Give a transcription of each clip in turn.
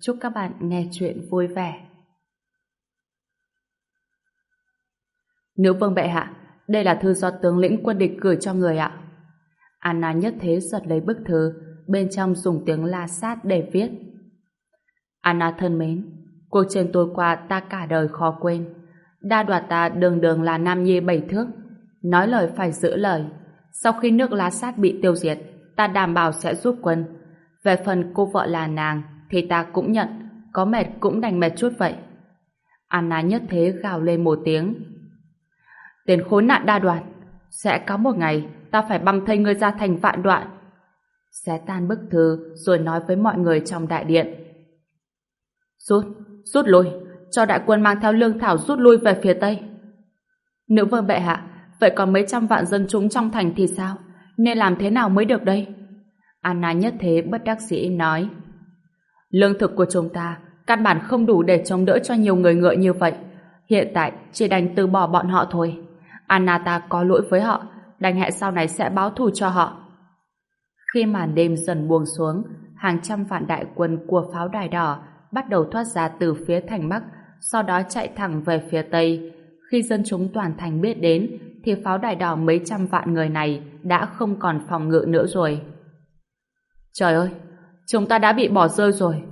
Chúc các bạn nghe chuyện vui vẻ. Nữ vương bệ hạ, đây là thư do tướng lĩnh quân địch gửi cho người ạ. Anna nhất thế giật lấy bức thư, bên trong dùng tiếng la sát để viết. Anna thân mến, cuộc chiến tối qua ta cả đời khó quên. Đa đoạt ta đường đường là nam nhi bảy thước, nói lời phải giữ lời. Sau khi nước lá sát bị tiêu diệt, ta đảm bảo sẽ giúp quân. Về phần cô vợ là nàng, thì ta cũng nhận, có mệt cũng đành mệt chút vậy. Anna nhất thế gào lên một tiếng. Tên khốn nạn đa đoạt, sẽ có một ngày ta phải băm thây ngươi ra thành vạn đoạn. Xé tan bức thư rồi nói với mọi người trong đại điện. Rút, rút lui, cho đại quân mang theo lương thảo rút lui về phía Tây. Nữ vương bệ hạ, vậy còn mấy trăm vạn dân chúng trong thành thì sao? Nên làm thế nào mới được đây? Anna nhất thế bất đắc dĩ nói. Lương thực của chúng ta căn bản không đủ để chống đỡ cho nhiều người ngựa như vậy. Hiện tại chỉ đành từ bỏ bọn họ thôi. Anata có lỗi với họ, đành hẹn sau này sẽ báo thù cho họ. Khi màn đêm dần buông xuống, hàng trăm vạn đại quân của pháo đài đỏ bắt đầu thoát ra từ phía thành Bắc, sau đó chạy thẳng về phía Tây. Khi dân chúng toàn thành biết đến, thì pháo đài đỏ mấy trăm vạn người này đã không còn phòng ngự nữa rồi. Trời ơi, chúng ta đã bị bỏ rơi rồi.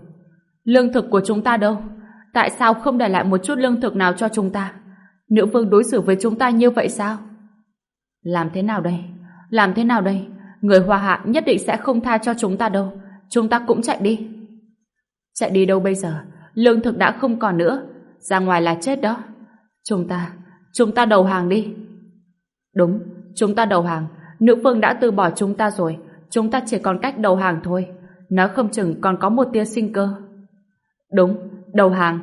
Lương thực của chúng ta đâu? Tại sao không để lại một chút lương thực nào cho chúng ta? Nữ vương đối xử với chúng ta như vậy sao? Làm thế nào đây? Làm thế nào đây? Người hoa hạ nhất định sẽ không tha cho chúng ta đâu. Chúng ta cũng chạy đi. Chạy đi đâu bây giờ? Lương thực đã không còn nữa. Ra ngoài là chết đó. Chúng ta, chúng ta đầu hàng đi. Đúng, chúng ta đầu hàng. Nữ vương đã từ bỏ chúng ta rồi. Chúng ta chỉ còn cách đầu hàng thôi. Nó không chừng còn có một tia sinh cơ. Đúng, đầu hàng.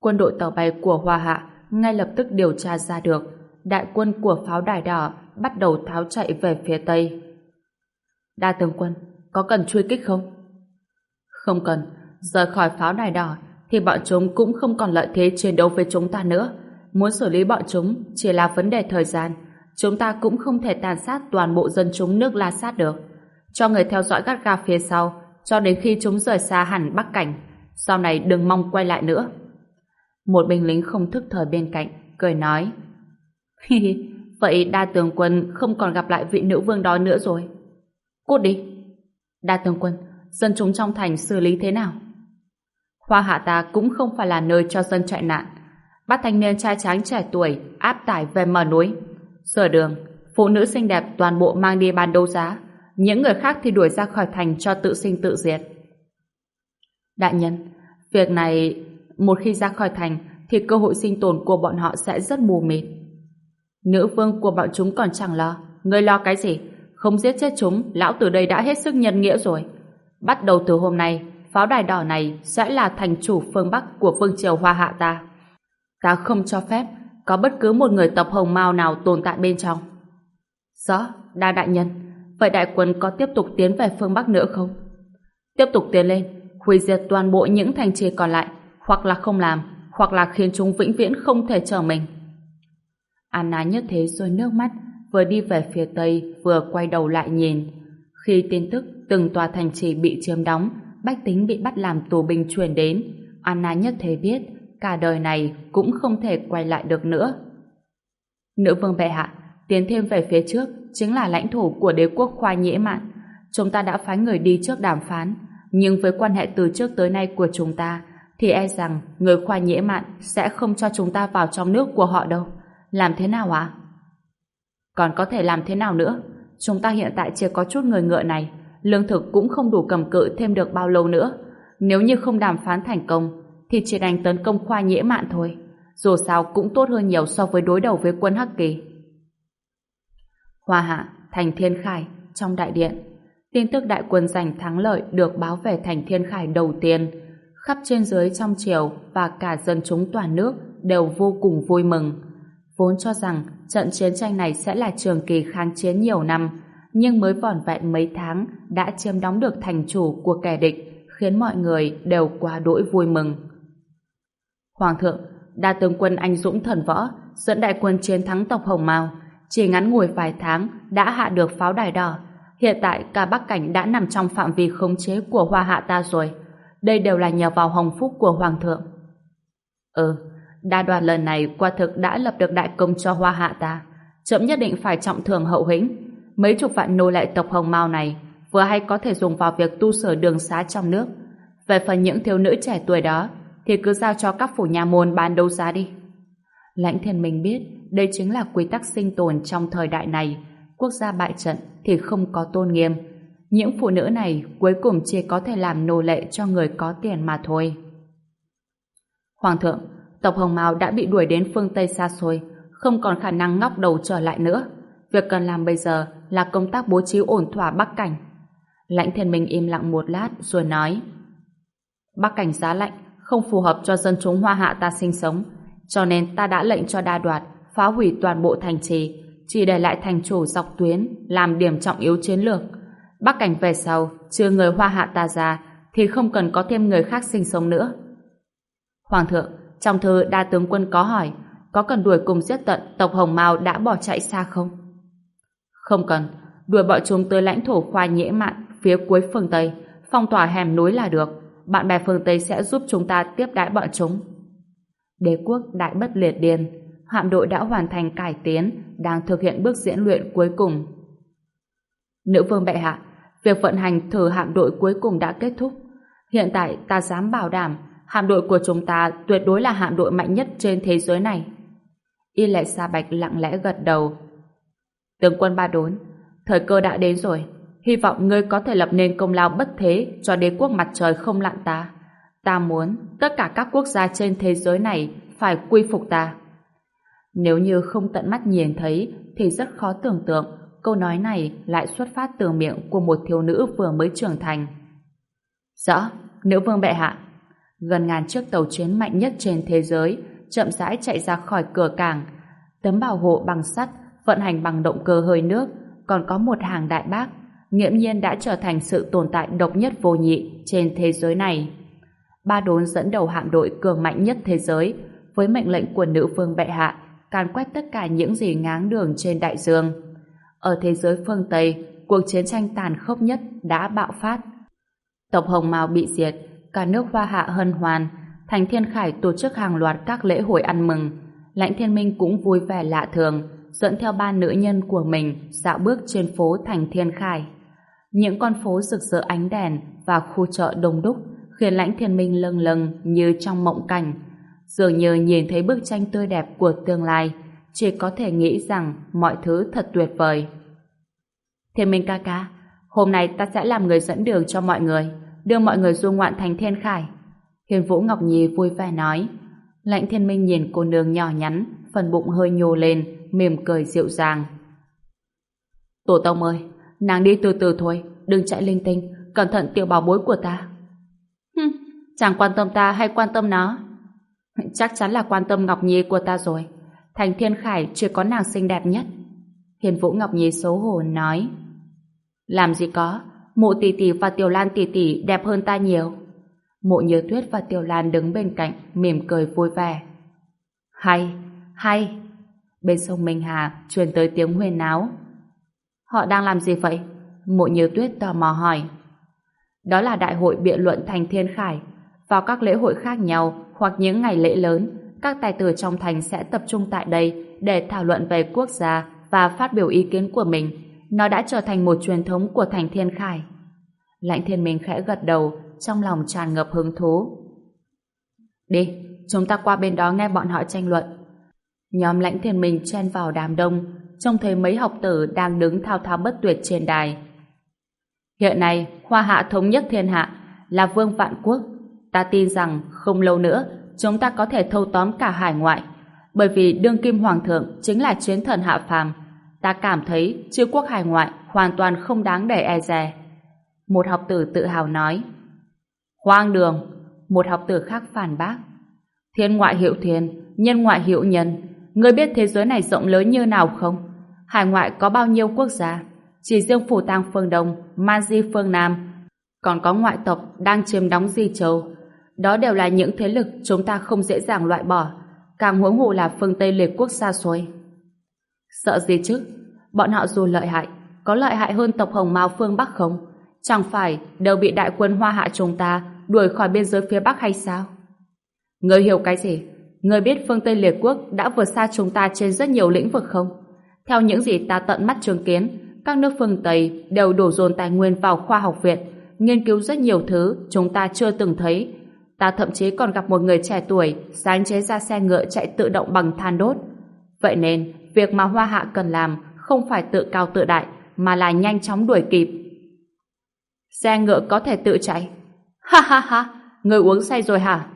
Quân đội tàu bay của Hoa Hạ ngay lập tức điều tra ra được đại quân của pháo đài đỏ bắt đầu tháo chạy về phía Tây. Đa tướng quân, có cần truy kích không? Không cần, rời khỏi pháo đài đỏ thì bọn chúng cũng không còn lợi thế chiến đấu với chúng ta nữa. Muốn xử lý bọn chúng chỉ là vấn đề thời gian. Chúng ta cũng không thể tàn sát toàn bộ dân chúng nước La Sát được. Cho người theo dõi gắt ga phía sau cho đến khi chúng rời xa hẳn Bắc Cảnh. Sau này đừng mong quay lại nữa. Một binh lính không thức thời bên cạnh, cười nói. Hi hi, vậy đa tướng quân không còn gặp lại vị nữ vương đó nữa rồi. Cút đi. Đa tướng quân, dân chúng trong thành xử lý thế nào? Hoa hạ ta cũng không phải là nơi cho dân chạy nạn. Bắt thanh niên trai tráng trẻ tuổi áp tải về mở núi. sửa đường, phụ nữ xinh đẹp toàn bộ mang đi bàn đấu giá. Những người khác thì đuổi ra khỏi thành cho tự sinh tự diệt. Đại nhân, việc này một khi ra khỏi thành thì cơ hội sinh tồn của bọn họ sẽ rất mù mịt. Nữ vương của bọn chúng còn chẳng lo. Ngươi lo cái gì? Không giết chết chúng, lão từ đây đã hết sức nhân nghĩa rồi. Bắt đầu từ hôm nay, pháo đài đỏ này sẽ là thành chủ phương Bắc của vương triều Hoa Hạ ta. Ta không cho phép có bất cứ một người tộc hồng mao nào tồn tại bên trong. Rõ, đa đại nhân. Vậy đại quân có tiếp tục tiến về phương Bắc nữa không? Tiếp tục tiến lên, hủy diệt toàn bộ những thành trì còn lại, hoặc là không làm, hoặc là khiến chúng vĩnh viễn không thể trở mình. Anna nhất thế rồi nước mắt, vừa đi về phía tây, vừa quay đầu lại nhìn. Khi tin tức từng tòa thành trì bị chiếm đóng, bách tính bị bắt làm tù binh truyền đến, Anna nhất thế biết cả đời này cũng không thể quay lại được nữa. Nữ vương bệ hạ, tiến thêm về phía trước chính là lãnh thổ của đế quốc khoa nhễ mạn. Chúng ta đã phái người đi trước đàm phán, nhưng với quan hệ từ trước tới nay của chúng ta, thì e rằng người khoa nhễ mạn sẽ không cho chúng ta vào trong nước của họ đâu. Làm thế nào ạ? Còn có thể làm thế nào nữa? Chúng ta hiện tại chỉ có chút người ngựa này, lương thực cũng không đủ cầm cự thêm được bao lâu nữa. Nếu như không đàm phán thành công, thì chỉ đành tấn công khoa nhễ mạn thôi. Dù sao cũng tốt hơn nhiều so với đối đầu với quân Hắc Kỳ. Hoa hạ, thành thiên khải, trong đại điện. Tin tức đại quân giành thắng lợi được báo về thành Thiên Khải đầu tiên. Khắp trên dưới trong triều và cả dân chúng toàn nước đều vô cùng vui mừng. Vốn cho rằng trận chiến tranh này sẽ là trường kỳ kháng chiến nhiều năm, nhưng mới vỏn vẹn mấy tháng đã chiếm đóng được thành chủ của kẻ địch, khiến mọi người đều quá đỗi vui mừng. Hoàng thượng, đa tướng quân anh dũng thần võ, dẫn đại quân chiến thắng tộc Hồng Mao, chỉ ngắn ngủi vài tháng đã hạ được pháo đài đỏ. Hiện tại cả Bắc Cảnh đã nằm trong phạm vi khống chế của Hoa Hạ ta rồi. Đây đều là nhờ vào hồng phúc của Hoàng thượng. Ừ, đa đoàn lần này qua thực đã lập được đại công cho Hoa Hạ ta. Chậm nhất định phải trọng thưởng hậu hĩnh. Mấy chục vạn nô lệ tộc Hồng Mao này vừa hay có thể dùng vào việc tu sửa đường xá trong nước. Về phần những thiếu nữ trẻ tuổi đó thì cứ giao cho các phủ nhà môn bán đấu giá đi. Lãnh thiên minh biết đây chính là quy tắc sinh tồn trong thời đại này. Quốc gia bại trận thì không có tôn nghiêm. Những phụ nữ này cuối cùng chỉ có thể làm nô lệ cho người có tiền mà thôi. Hoàng thượng, tộc Hồng Mao đã bị đuổi đến phương Tây xa xôi, không còn khả năng ngóc đầu trở lại nữa. Việc cần làm bây giờ là công tác bố trí ổn thỏa Bắc Cảnh. Lãnh thiên minh im lặng một lát rồi nói Bắc Cảnh giá lạnh không phù hợp cho dân chúng hoa hạ ta sinh sống cho nên ta đã lệnh cho đa đoạt phá hủy toàn bộ thành trì chỉ để lại thành chủ dọc tuyến làm điểm trọng yếu chiến lược Bắc Cảnh về sau chưa người hoa hạ ta ra thì không cần có thêm người khác sinh sống nữa Hoàng thượng trong thư đa tướng quân có hỏi có cần đuổi cùng giết tận tộc Hồng Mao đã bỏ chạy xa không? Không cần, đuổi bọn chúng tới lãnh thổ khoa nhễ mạn phía cuối phương Tây, phong tỏa hẻm núi là được. Bạn bè phương Tây sẽ giúp chúng ta tiếp đãi bọn chúng. Đế quốc đại bất liệt điền hạm đội đã hoàn thành cải tiến, đang thực hiện bước diễn luyện cuối cùng. Nữ vương bệ hạ, việc vận hành thử hạm đội cuối cùng đã kết thúc. Hiện tại ta dám bảo đảm hạm đội của chúng ta tuyệt đối là hạm đội mạnh nhất trên thế giới này. Y lệ Sa Bạch lặng lẽ gật đầu. Tướng quân ba đốn, thời cơ đã đến rồi. Hy vọng ngươi có thể lập nên công lao bất thế cho đế quốc mặt trời không lặn ta. Ta muốn tất cả các quốc gia trên thế giới này phải quy phục ta. Nếu như không tận mắt nhìn thấy thì rất khó tưởng tượng câu nói này lại xuất phát từ miệng của một thiếu nữ vừa mới trưởng thành. Rõ, nữ vương bệ hạ. Gần ngàn chiếc tàu chiến mạnh nhất trên thế giới chậm rãi chạy ra khỏi cửa cảng. Tấm bảo hộ bằng sắt vận hành bằng động cơ hơi nước còn có một hàng đại bác nghiễm nhiên đã trở thành sự tồn tại độc nhất vô nhị trên thế giới này. Ba đốn dẫn đầu hạm đội cường mạnh nhất thế giới với mệnh lệnh của nữ vương bệ hạ càn quét tất cả những gì ngáng đường trên đại dương. Ở thế giới phương Tây, cuộc chiến tranh tàn khốc nhất đã bạo phát. Tộc Hồng Mao bị diệt, cả nước Hoa Hạ hân hoan, Thành Thiên Khải tổ chức hàng loạt các lễ hội ăn mừng. Lãnh Thiên Minh cũng vui vẻ lạ thường, dẫn theo ba nữ nhân của mình dạo bước trên phố Thành Thiên Khải. Những con phố rực rỡ ánh đèn và khu chợ đông đúc khiến lãnh thiên minh lâng lâng như trong mộng cảnh. Dường như nhìn thấy bức tranh tươi đẹp của tương lai, chỉ có thể nghĩ rằng mọi thứ thật tuyệt vời. Thiên minh ca ca, hôm nay ta sẽ làm người dẫn đường cho mọi người, đưa mọi người du ngoạn thành thiên khải. Hiền Vũ Ngọc Nhi vui vẻ nói. Lãnh thiên minh nhìn cô nương nhỏ nhắn, phần bụng hơi nhô lên, mỉm cười dịu dàng. Tổ tông ơi, nàng đi từ từ thôi, đừng chạy linh tinh, cẩn thận tiểu bảo bối của ta chàng quan tâm ta hay quan tâm nó. Chắc chắn là quan tâm Ngọc Nhi của ta rồi. Thành Thiên Khải chưa có nàng xinh đẹp nhất. Hiền Vũ Ngọc Nhi xấu hổ nói. Làm gì có, mộ tỷ tỷ và tiểu lan tỷ tỷ đẹp hơn ta nhiều. Mộ như tuyết và tiểu lan đứng bên cạnh, mỉm cười vui vẻ. Hay, hay. Bên sông Minh Hà truyền tới tiếng huyền náo. Họ đang làm gì vậy? Mộ như tuyết tò mò hỏi. Đó là đại hội biện luận thành thiên khải. Vào các lễ hội khác nhau hoặc những ngày lễ lớn, các tài tử trong thành sẽ tập trung tại đây để thảo luận về quốc gia và phát biểu ý kiến của mình. Nó đã trở thành một truyền thống của thành thiên khải. Lãnh thiên minh khẽ gật đầu, trong lòng tràn ngập hứng thú. Đi, chúng ta qua bên đó nghe bọn họ tranh luận. Nhóm lãnh thiên minh chen vào đám đông, trông thấy mấy học tử đang đứng thao thao bất tuyệt trên đài. Hiện nay, Hoa Hạ thống nhất thiên hạ, là vương vạn quốc. Ta tin rằng không lâu nữa, chúng ta có thể thâu tóm cả hải ngoại. Bởi vì đương kim hoàng thượng chính là chiến thần hạ phàm. Ta cảm thấy chư quốc hải ngoại hoàn toàn không đáng để e dè. Một học tử tự hào nói. Hoang đường! Một học tử khác phản bác. Thiên ngoại hiệu thiên, nhân ngoại hiệu nhân. Ngươi biết thế giới này rộng lớn như nào không? Hải ngoại có bao nhiêu quốc gia? Chỉ riêng Phủ Tang phương Đông, Man Di phương Nam, còn có ngoại tộc đang chiếm đóng Di Châu. Đó đều là những thế lực chúng ta không dễ dàng loại bỏ, càng huống hồ là phương Tây liệt quốc xa xôi. Sợ gì chứ? Bọn họ dù lợi hại, có lợi hại hơn tộc Hồng Mao phương Bắc không? Chẳng phải đều bị đại quân Hoa Hạ chúng ta đuổi khỏi biên giới phía Bắc hay sao? Người hiểu cái gì? Người biết phương Tây liệt quốc đã vượt xa chúng ta trên rất nhiều lĩnh vực không? Theo những gì ta tận mắt chứng kiến, các nước phương Tây đều đổ dồn tài nguyên vào khoa học viện, nghiên cứu rất nhiều thứ chúng ta chưa từng thấy. Ta thậm chí còn gặp một người trẻ tuổi sáng chế ra xe ngựa chạy tự động bằng than đốt. Vậy nên, việc mà Hoa Hạ cần làm không phải tự cao tự đại, mà là nhanh chóng đuổi kịp. Xe ngựa có thể tự chạy. Ha ha ha, người uống say rồi hả?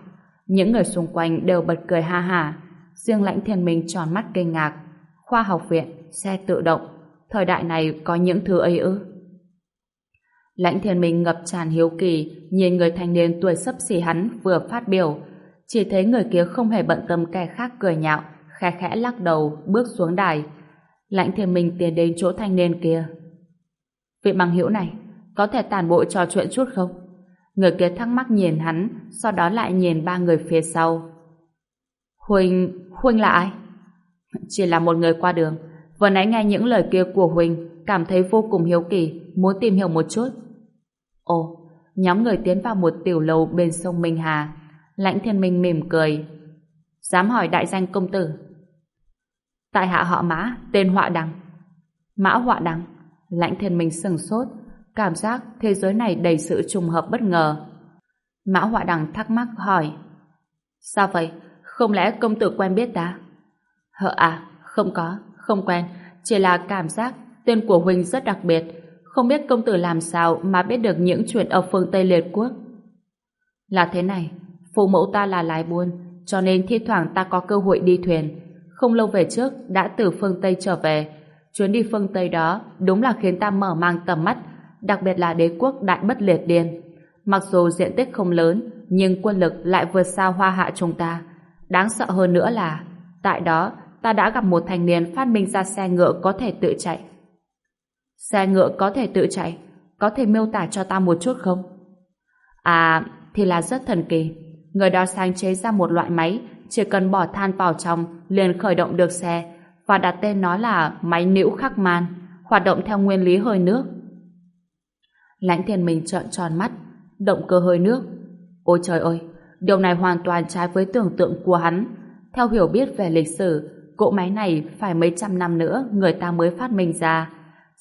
Những người xung quanh đều bật cười ha ha. Riêng lãnh thiên minh tròn mắt kinh ngạc. Khoa học viện, xe tự động. Thời đại này có những thứ ấy ư? Lãnh thiên minh ngập tràn hiếu kỳ, nhìn người thanh niên tuổi sấp xỉ hắn vừa phát biểu. Chỉ thấy người kia không hề bận tâm kẻ khác cười nhạo, khẽ khẽ lắc đầu, bước xuống đài. Lãnh thiên minh tiến đến chỗ thanh niên kia. Vị bằng hữu này, có thể tản bộ trò chuyện chút không? Người kia thắc mắc nhìn hắn, sau đó lại nhìn ba người phía sau. Huynh, Huynh là ai? Chỉ là một người qua đường. Vừa nãy nghe những lời kia của Huynh, cảm thấy vô cùng hiếu kỳ, muốn tìm hiểu một chút. Ồ, nhóm người tiến vào một tiểu lầu bên sông Minh Hà. Lãnh thiên minh mỉm cười. Dám hỏi đại danh công tử. Tại hạ họ Mã, tên Họa Đằng. Mã Họa Đằng. Lãnh thiên minh sừng sốt, cảm giác thế giới này đầy sự trùng hợp bất ngờ. Mã Họa Đằng thắc mắc hỏi. Sao vậy? Không lẽ công tử quen biết ta? Hợ à, không có, không quen. Chỉ là cảm giác tên của Huynh rất đặc biệt. Không biết công tử làm sao mà biết được những chuyện ở phương Tây Liệt Quốc. Là thế này, phụ mẫu ta là lái buôn, cho nên thi thoảng ta có cơ hội đi thuyền. Không lâu về trước, đã từ phương Tây trở về. Chuyến đi phương Tây đó đúng là khiến ta mở mang tầm mắt, đặc biệt là đế quốc đại bất liệt điên. Mặc dù diện tích không lớn, nhưng quân lực lại vượt xa hoa hạ chúng ta. Đáng sợ hơn nữa là, tại đó ta đã gặp một thanh niên phát minh ra xe ngựa có thể tự chạy. Xe ngựa có thể tự chạy, có thể miêu tả cho ta một chút không? À, thì là rất thần kỳ. Người đó sáng chế ra một loại máy, chỉ cần bỏ than vào trong, liền khởi động được xe, và đặt tên nó là máy nữ khắc man, hoạt động theo nguyên lý hơi nước. Lãnh thiên mình trợn tròn mắt, động cơ hơi nước. Ôi trời ơi, điều này hoàn toàn trái với tưởng tượng của hắn. Theo hiểu biết về lịch sử, cỗ máy này phải mấy trăm năm nữa người ta mới phát minh ra.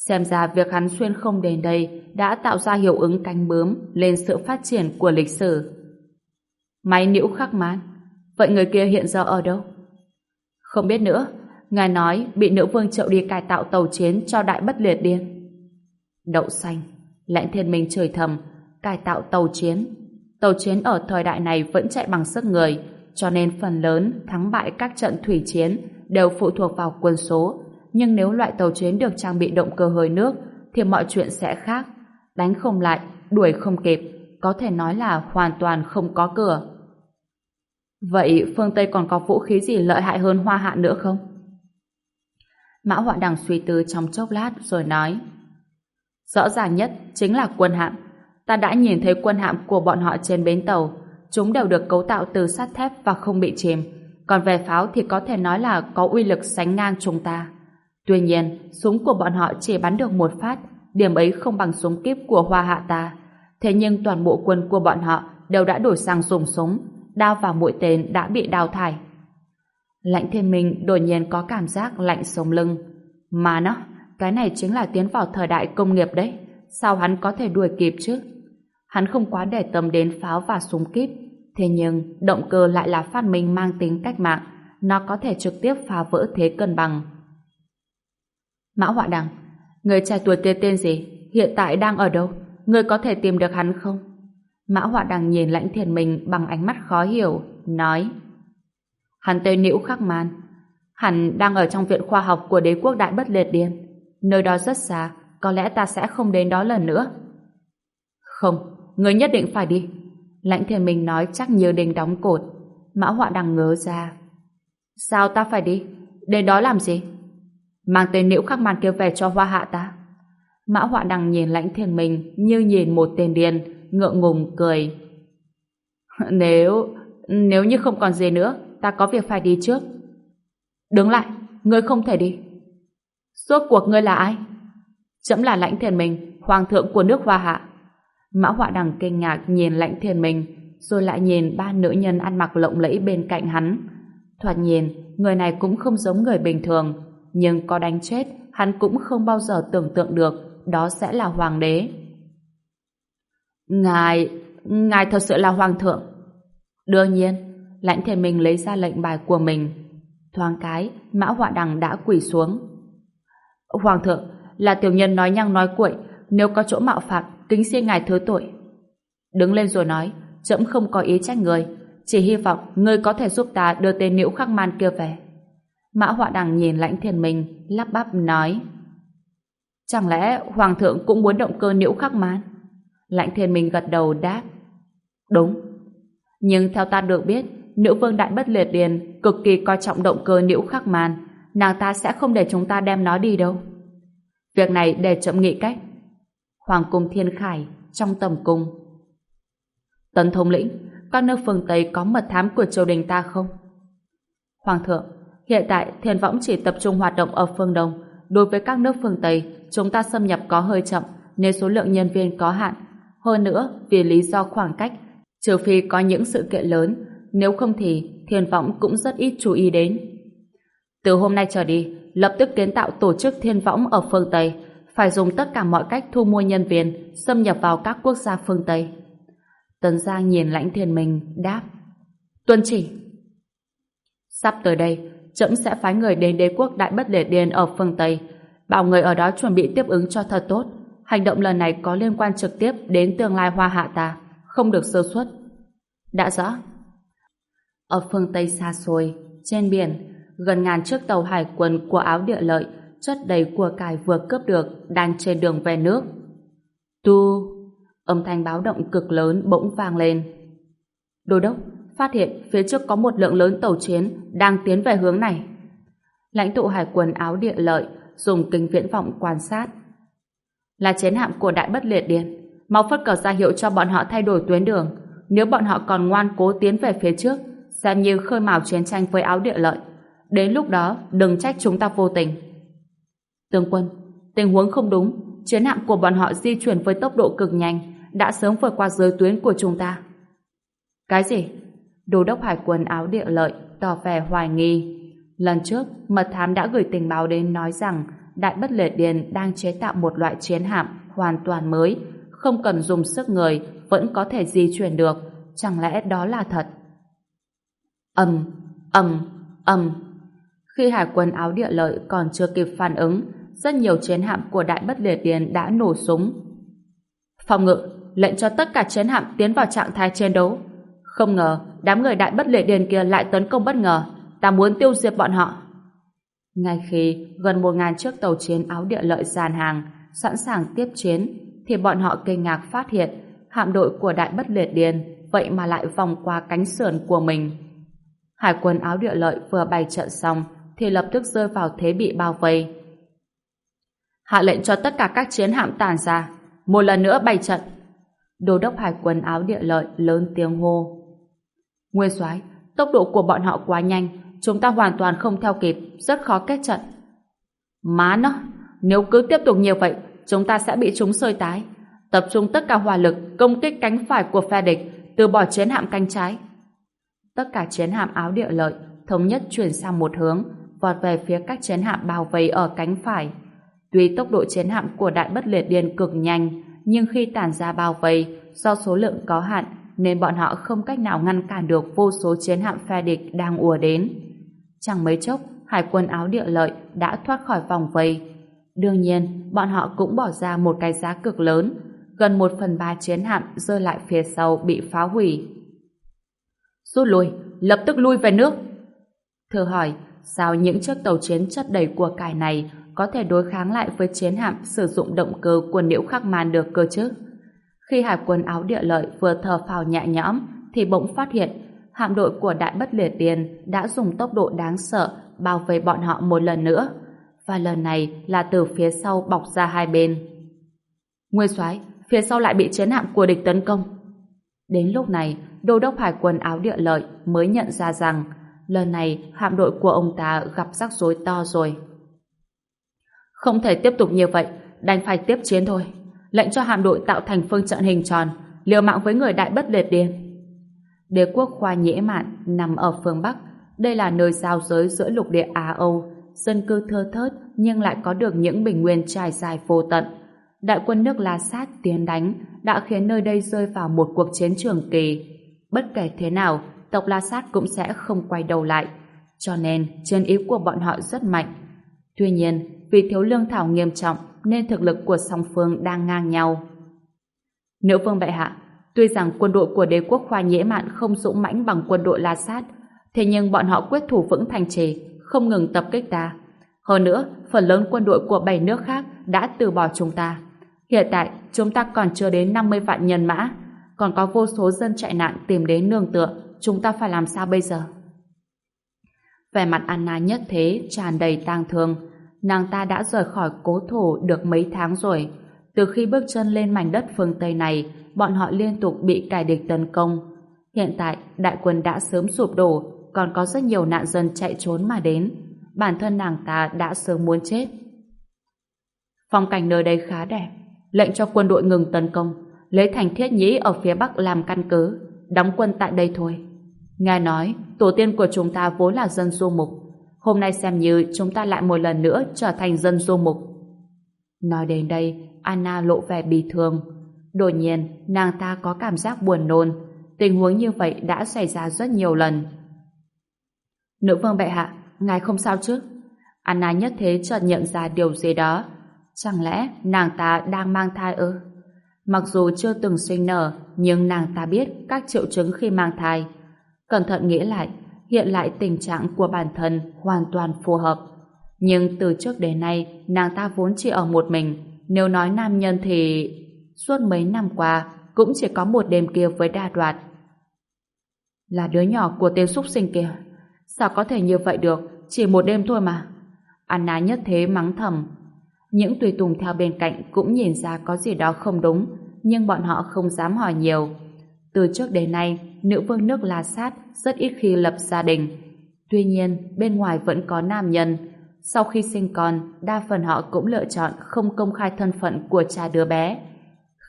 Xem ra việc hắn xuyên không đến đây đã tạo ra hiệu ứng cánh bướm lên sự phát triển của lịch sử. Máy nữ khắc mán. Vậy người kia hiện giờ ở đâu? Không biết nữa. Ngài nói bị nữ vương triệu đi cải tạo tàu chiến cho đại bất liệt điên. Đậu xanh. Lãnh thiên minh trời thầm. Cải tạo tàu chiến. Tàu chiến ở thời đại này vẫn chạy bằng sức người, cho nên phần lớn thắng bại các trận thủy chiến đều phụ thuộc vào quân số. Nhưng nếu loại tàu chiến được trang bị động cơ hơi nước, thì mọi chuyện sẽ khác. Đánh không lại, đuổi không kịp, có thể nói là hoàn toàn không có cửa. Vậy phương Tây còn có vũ khí gì lợi hại hơn hoa hạ nữa không? Mã Họa Đằng suy tư trong chốc lát rồi nói Rõ ràng nhất chính là quân hạm. Ta đã nhìn thấy quân hạm của bọn họ trên bến tàu. Chúng đều được cấu tạo từ sắt thép và không bị chìm. Còn về pháo thì có thể nói là có uy lực sánh ngang chúng ta. Tuy nhiên, súng của bọn họ chỉ bắn được một phát, điểm ấy không bằng súng kíp của hoa hạ ta. Thế nhưng toàn bộ quân của bọn họ đều đã đổi sang dùng súng, đao và mũi tên đã bị đào thải. Lãnh thiên minh đột nhiên có cảm giác lạnh sống lưng. Mà nó, cái này chính là tiến vào thời đại công nghiệp đấy. Sao hắn có thể đuổi kịp chứ? Hắn không quá để tâm đến pháo và súng kíp. Thế nhưng, động cơ lại là phát minh mang tính cách mạng. Nó có thể trực tiếp phá vỡ thế cân bằng. Mã Họa Đằng, người trẻ tuổi kia tên gì? Hiện tại đang ở đâu? Người có thể tìm được hắn không? Mã Họa Đằng nhìn lãnh thiền mình bằng ánh mắt khó hiểu, nói Hắn tên Nữ Khắc Man. Hắn đang ở trong viện khoa học của đế quốc đại bất liệt điên. Nơi đó rất xa, có lẽ ta sẽ không đến đó lần nữa. Không, người nhất định phải đi. Lãnh thiên mình nói chắc như đình đóng cột. Mã họa đằng ngớ ra. Sao ta phải đi? Đến đó làm gì? Mang tên nữ khắc màn kia về cho hoa hạ ta. Mã họa đằng nhìn lãnh thiên minh như nhìn một tên điên, ngượng ngùng cười. Nếu, nếu như không còn gì nữa, ta có việc phải đi trước. Đứng lại, ngươi không thể đi. Suốt cuộc ngươi là ai? Chấm là lãnh thiên minh, hoàng thượng của nước hoa hạ. Mã họa đằng kinh ngạc nhìn lãnh thiên minh, rồi lại nhìn ba nữ nhân ăn mặc lộng lẫy bên cạnh hắn. Thoạt nhìn, người này cũng không giống người bình thường, nhưng có đánh chết, hắn cũng không bao giờ tưởng tượng được đó sẽ là hoàng đế. Ngài, ngài thật sự là hoàng thượng. Đương nhiên, lãnh thiên minh lấy ra lệnh bài của mình. Thoáng cái, mã họa đằng đã quỳ xuống. Hoàng thượng, là tiểu nhân nói nhăng nói cuội, nếu có chỗ mạo phạm, kính xin ngài thứ tội. Đứng lên rồi nói, trẫm không có ý trách người, chỉ hy vọng ngươi có thể giúp ta đưa tên nữ khắc man kia về. Mã họa đằng nhìn lãnh thiên minh, lắp bắp nói. Chẳng lẽ Hoàng thượng cũng muốn động cơ nữ khắc mán? Lãnh thiên minh gật đầu đáp. Đúng. Nhưng theo ta được biết, nữ vương đại bất liệt điền cực kỳ coi trọng động cơ nữ khắc màn, Nàng ta sẽ không để chúng ta đem nó đi đâu. Việc này để chậm nghị cách. Hoàng cung thiên khải, trong tầm cung. Tấn thống lĩnh, các nước phương Tây có mật thám của triều đình ta không? Hoàng thượng, hiện tại thiên võng chỉ tập trung hoạt động ở phương Đông. Đối với các nước phương Tây, chúng ta xâm nhập có hơi chậm nên số lượng nhân viên có hạn. Hơn nữa, vì lý do khoảng cách, trừ phi có những sự kiện lớn, nếu không thì thiên võng cũng rất ít chú ý đến. Từ hôm nay trở đi, lập tức kiến tạo tổ chức thiên võng ở phương Tây, phải dùng tất cả mọi cách thu mua nhân viên, xâm nhập vào các quốc gia phương Tây. Tấn Giang nhìn lãnh thiên mình đáp. Tuân chỉ. Sắp tới đây, trẫm sẽ phái người đến đế quốc Đại Bất Liệt Điền ở phương Tây, bảo người ở đó chuẩn bị tiếp ứng cho thật tốt. Hành động lần này có liên quan trực tiếp đến tương lai hoa hạ ta, không được sơ suất. Đã rõ. Ở phương Tây xa xôi, trên biển, gần ngàn chiếc tàu hải quân của áo địa lợi chất đầy của cải vừa cướp được đang trên đường về nước. Tu! Âm thanh báo động cực lớn bỗng vang lên. Đô đốc, phát hiện phía trước có một lượng lớn tàu chiến đang tiến về hướng này. Lãnh tụ hải quân áo địa lợi dùng kính viễn vọng quan sát. Là chiến hạm của Đại Bất Liệt Điền. Mau phất cờ ra hiệu cho bọn họ thay đổi tuyến đường. Nếu bọn họ còn ngoan cố tiến về phía trước, xem như khơi mào chiến tranh với áo địa lợi. Đến lúc đó, đừng trách chúng ta vô tình. Tướng quân, tình huống không đúng. Chiến hạm của bọn họ di chuyển với tốc độ cực nhanh, đã sớm vượt qua giới tuyến của chúng ta. Cái gì? Đô đốc hải quân áo địa lợi tỏ vẻ hoài nghi. Lần trước, mật thám đã gửi tình báo đến nói rằng Đại Bất lệ Điền đang chế tạo một loại chiến hạm hoàn toàn mới, không cần dùng sức người, vẫn có thể di chuyển được. Chẳng lẽ đó là thật? Ầm, ầm, ầm. Khi hải quân áo địa lợi còn chưa kịp phản ứng, rất nhiều chiến hạm của Đại Bất lệ Điền đã nổ súng. Phòng ngự, lệnh cho tất cả chiến hạm tiến vào trạng thái chiến đấu. Không ngờ, đám người Đại Bất lệ Điền kia lại tấn công bất ngờ. Ta muốn tiêu diệt bọn họ. Ngay khi gần một ngàn chiếc tàu chiến áo địa lợi dàn hàng, sẵn sàng tiếp chiến, thì bọn họ kinh ngạc phát hiện hạm đội của Đại Bất Liệt Điền vậy mà lại vòng qua cánh sườn của mình. Hải quân áo địa lợi vừa bày trận xong thì lập tức rơi vào thế bị bao vây. Hạ lệnh cho tất cả các chiến hạm tản ra, một lần nữa bày trận. Đô đốc hải quân áo địa lợi lớn tiếng hô. Nguyên soái, tốc độ của bọn họ quá nhanh, chúng ta hoàn toàn không theo kịp, rất khó kết trận. Má nó, nếu cứ tiếp tục như vậy, chúng ta sẽ bị chúng sơi tái. Tập trung tất cả hỏa lực công kích cánh phải của phe địch, từ bỏ chiến hạm cánh trái. Tất cả chiến hạm áo địa lợi thống nhất chuyển sang một hướng, vọt về phía các chiến hạm bao vây ở cánh phải. Tuy tốc độ chiến hạm của Đại Bất Liệt điên cực nhanh, nhưng khi tản ra bao vây, do số lượng có hạn, nên bọn họ không cách nào ngăn cản được vô số chiến hạm phe địch đang ùa đến. Chẳng mấy chốc, hải quân áo địa lợi đã thoát khỏi vòng vây. Đương nhiên, bọn họ cũng bỏ ra một cái giá cực lớn, gần một phần ba chiến hạm rơi lại phía sau bị phá hủy. Rút lui, lập tức lui về nước. Thưa hỏi, sao những chiếc tàu chiến chất đầy của cải này có thể đối kháng lại với chiến hạm sử dụng động cơ của Liễu Khắc Man được cơ chứ? Khi hải quân áo địa lợi vừa thở phào nhẹ nhõm, thì bỗng phát hiện hạm đội của Đại Bất Liệt tiền đã dùng tốc độ đáng sợ bao vây bọn họ một lần nữa. Và lần này là từ phía sau bọc ra hai bên. Nguyên soái phía sau lại bị chiến hạm của địch tấn công. Đến lúc này, đô đốc hải quân áo địa lợi mới nhận ra rằng lần này hạm đội của ông ta gặp rắc rối to rồi. Không thể tiếp tục như vậy, đành phải tiếp chiến thôi. Lệnh cho hạm đội tạo thành phương trận hình tròn, liều mạng với người đại bất liệt điên. Đế quốc Khoa Nhễ Mạn nằm ở phương Bắc. Đây là nơi giao giới giữa lục địa Á Âu, dân cư thưa thớt nhưng lại có được những bình nguyên trải dài vô tận. Đại quân nước La Sát tiến đánh đã khiến nơi đây rơi vào một cuộc chiến trường kỳ. Bất kể thế nào, tộc La Sát cũng sẽ không quay đầu lại. Cho nên, chiến ý của bọn họ rất mạnh. Tuy nhiên, vì thiếu lương thảo nghiêm trọng nên thực lực của song phương đang ngang nhau. Nữ vương bệ hạ, tuy rằng quân đội của đế quốc khoa nhễ mạn không dũng mãnh bằng quân đội La Sát, thế nhưng bọn họ quyết thủ vững thành trì, không ngừng tập kích ta. Hơn nữa, phần lớn quân đội của bảy nước khác đã từ bỏ chúng ta. Hiện tại, chúng ta còn chưa đến 50 vạn nhân mã, còn có vô số dân chạy nạn tìm đến nương tựa, chúng ta phải làm sao bây giờ? Vẻ mặt Anna nhất thế, tràn đầy tang thương. Nàng ta đã rời khỏi cố thổ được mấy tháng rồi. Từ khi bước chân lên mảnh đất phương Tây này, bọn họ liên tục bị cải địch tấn công. Hiện tại, đại quân đã sớm sụp đổ, còn có rất nhiều nạn dân chạy trốn mà đến. Bản thân nàng ta đã sớm muốn chết. Phong cảnh nơi đây khá đẹp, lệnh cho quân đội ngừng tấn công, lấy thành thiết nhĩ ở phía bắc làm căn cứ, đóng quân tại đây thôi. Nghe nói, tổ tiên của chúng ta vốn là dân du mục. Hôm nay xem như chúng ta lại một lần nữa trở thành dân du mục. Nói đến đây, Anna lộ vẻ bị thương. Đột nhiên, nàng ta có cảm giác buồn nôn. Tình huống như vậy đã xảy ra rất nhiều lần. Nữ vương bệ hạ, ngài không sao chứ? Anna nhất thế chợt nhận ra điều gì đó. Chẳng lẽ nàng ta đang mang thai ư? Mặc dù chưa từng sinh nở, nhưng nàng ta biết các triệu chứng khi mang thai. Cẩn thận nghĩ lại, hiện lại tình trạng của bản thân hoàn toàn phù hợp. Nhưng từ trước đến nay, nàng ta vốn chỉ ở một mình. Nếu nói nam nhân thì... Suốt mấy năm qua, cũng chỉ có một đêm kia với đa đoạt. Là đứa nhỏ của tên súc sinh kia. Sao có thể như vậy được, chỉ một đêm thôi mà. Anna nhất thế mắng thầm. Những tùy tùng theo bên cạnh cũng nhìn ra có gì đó không đúng, nhưng bọn họ không dám hỏi nhiều. Từ trước đến nay, nữ vương nước La Sát rất ít khi lập gia đình. Tuy nhiên, bên ngoài vẫn có nam nhân. Sau khi sinh con, đa phần họ cũng lựa chọn không công khai thân phận của cha đứa bé.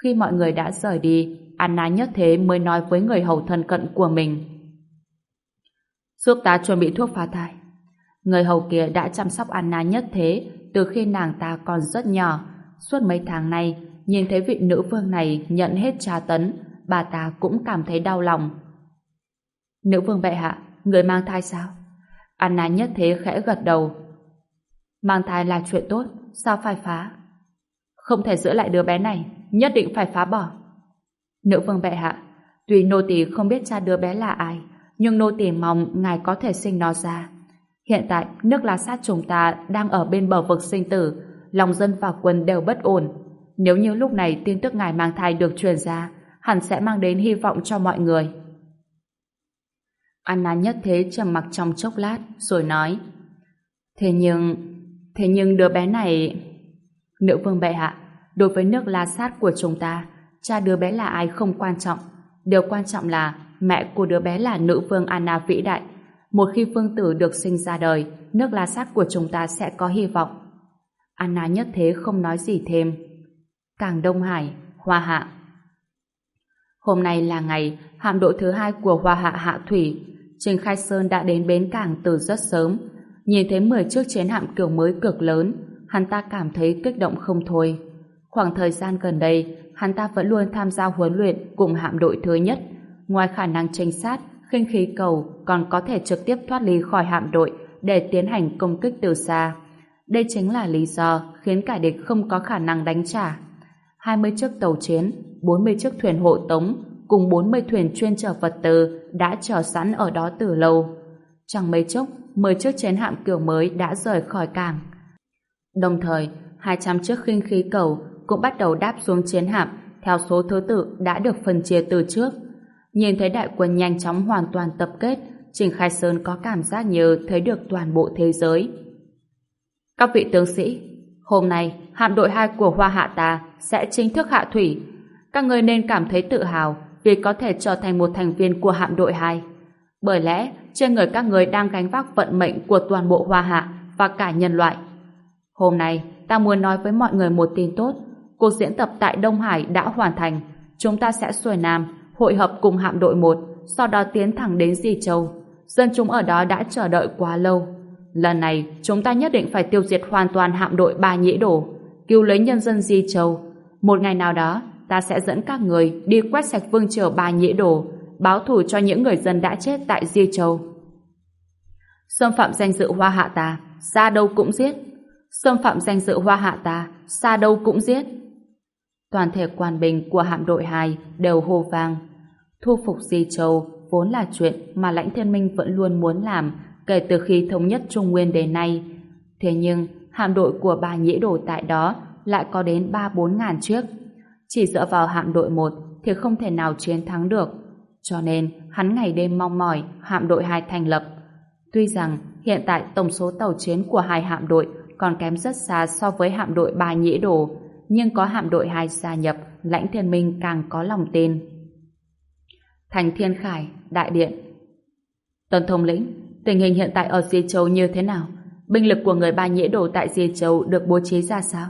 Khi mọi người đã rời đi, Anna nhất thế mới nói với người hầu thân cận của mình. Giúp ta chuẩn bị thuốc phá thai. Người hầu kia đã chăm sóc Anna nhất thế từ khi nàng ta còn rất nhỏ. Suốt mấy tháng nay, nhìn thấy vị nữ vương này nhận hết tra tấn, bà ta cũng cảm thấy đau lòng. Nữ vương bệ hạ, người mang thai sao? Anna nhất thế khẽ gật đầu. Mang thai là chuyện tốt, sao phải phá? Không thể giữ lại đứa bé này, nhất định phải phá bỏ. Nữ vương bệ hạ, tuy nô tỳ không biết cha đứa bé là ai, nhưng nô tỳ mong ngài có thể sinh nó ra. Hiện tại, nước lá Sát chúng ta đang ở bên bờ vực sinh tử, lòng dân và quân đều bất ổn. Nếu như lúc này tin tức ngài mang thai được truyền ra, hẳn sẽ mang đến hy vọng cho mọi người. Anna nhất thế trầm mặc trong chốc lát, rồi nói Thế nhưng... Thế nhưng đứa bé này... Nữ vương bệ hạ, đối với nước La Sát của chúng ta, cha đứa bé là ai không quan trọng. Điều quan trọng là mẹ của đứa bé là nữ vương Anna vĩ đại. Một khi vương tử được sinh ra đời, nước La Sát của chúng ta sẽ có hy vọng. Anna nhất thế không nói gì thêm. Càng Đông Hải, Hoa Hạ Hôm nay là ngày hạm đội thứ hai của Hoa Hạ Hạ Thủy. Trình Khai Sơn đã đến bến cảng từ rất sớm. Nhìn thấy 10 chiếc chiến hạm kiểu mới cực lớn, hắn ta cảm thấy kích động không thôi. Khoảng thời gian gần đây, hắn ta vẫn luôn tham gia huấn luyện cùng hạm đội thứ nhất. Ngoài khả năng trinh sát, khinh khí cầu còn có thể trực tiếp thoát ly khỏi hạm đội để tiến hành công kích từ xa. Đây chính là lý do khiến cả địch không có khả năng đánh trả. 20 chiếc tàu chiến, 40 chiếc thuyền hộ tống cùng 40 thuyền chuyên chở vật tư đã chờ sẵn ở đó từ lâu. Chẳng mấy chốc, 10 chiếc chiến hạm kiểu mới đã rời khỏi cảng. Đồng thời, 200 chiếc khinh khí cầu cũng bắt đầu đáp xuống chiến hạm theo số thứ tự đã được phân chia từ trước. Nhìn thấy đại quân nhanh chóng hoàn toàn tập kết, Trình Khai Sơn có cảm giác như thấy được toàn bộ thế giới. Các vị tướng sĩ, hôm nay hạm đội 2 của Hoa Hạ ta sẽ chính thức hạ thủy. Các người nên cảm thấy tự hào vì có thể trở thành một thành viên của hạm đội 2. Bởi lẽ, trên người các người đang gánh vác vận mệnh của toàn bộ Hoa Hạ và cả nhân loại. Hôm nay, ta muốn nói với mọi người một tin tốt. Cuộc diễn tập tại Đông Hải đã hoàn thành. Chúng ta sẽ xuôi Nam, hội hợp cùng hạm đội 1, sau đó tiến thẳng đến Di Châu. Dân chúng ở đó đã chờ đợi quá lâu. Lần này, chúng ta nhất định phải tiêu diệt hoàn toàn hạm đội Ba Nhĩ Đổ, cứu lấy nhân dân Di Châu. Một ngày nào đó, ta sẽ dẫn các người đi quét sạch vương triều bà Nhĩ đồ báo thù cho những người dân đã chết tại Di Châu. Xâm phạm danh dự hoa hạ ta, xa đâu cũng giết. Xâm phạm danh dự hoa hạ ta, xa đâu cũng giết. Toàn thể quan binh của hạm đội 2 đều hô vang. Thu phục Di Châu vốn là chuyện mà lãnh thiên minh vẫn luôn muốn làm kể từ khi thống nhất Trung Nguyên đến nay. Thế nhưng, hạm đội của bà nhĩ đồ tại đó lại có đến 3-4 ngàn chiếc. Chỉ dựa vào hạm đội 1 thì không thể nào chiến thắng được. Cho nên, hắn ngày đêm mong mỏi hạm đội 2 thành lập. Tuy rằng, hiện tại tổng số tàu chiến của hai hạm đội còn kém rất xa so với hạm đội 3 nhĩ đồ, nhưng có hạm đội 2 gia nhập, lãnh thiên minh càng có lòng tin. Thành Thiên Khải, Đại Điện Tuần Thông Lĩnh, tình hình hiện tại ở Di Châu như thế nào? Binh lực của người Ba Nhĩ Đồ tại Di Châu được bố trí ra sao?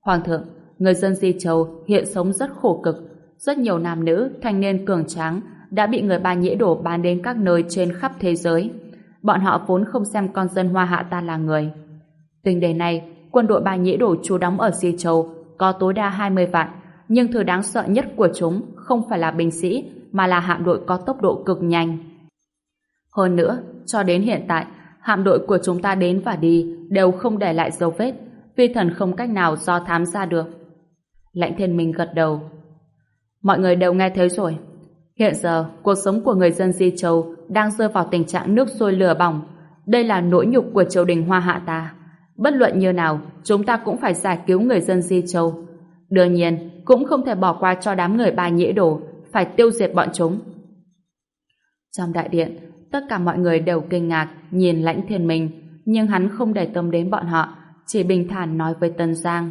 Hoàng thượng, người dân Di Châu hiện sống rất khổ cực. Rất nhiều nam nữ, thanh niên cường tráng đã bị người Ba Nhĩ Đổ bán đến các nơi trên khắp thế giới. Bọn họ vốn không xem con dân Hoa Hạ ta là người. Tình đề này, quân đội Ba Nhĩ Đổ trú đóng ở Di Châu có tối đa 20 vạn, nhưng thứ đáng sợ nhất của chúng không phải là binh sĩ mà là hạm đội có tốc độ cực nhanh. Hơn nữa, cho đến hiện tại, hạm đội của chúng ta đến và đi đều không để lại dấu vết, vi thần không cách nào do thám ra được. Lãnh thiên minh gật đầu. Mọi người đều nghe thấy rồi. Hiện giờ, cuộc sống của người dân Di Châu đang rơi vào tình trạng nước sôi lửa bỏng. Đây là nỗi nhục của triều đình Hoa Hạ ta. Bất luận như nào, chúng ta cũng phải giải cứu người dân Di Châu. Đương nhiên, cũng không thể bỏ qua cho đám người ba nhĩ đổ phải tiêu diệt bọn chúng. Trong đại điện, tất cả mọi người đều kinh ngạc nhìn lãnh thiên minh, nhưng hắn không để tâm đến bọn họ, chỉ bình thản nói với Tân Giang.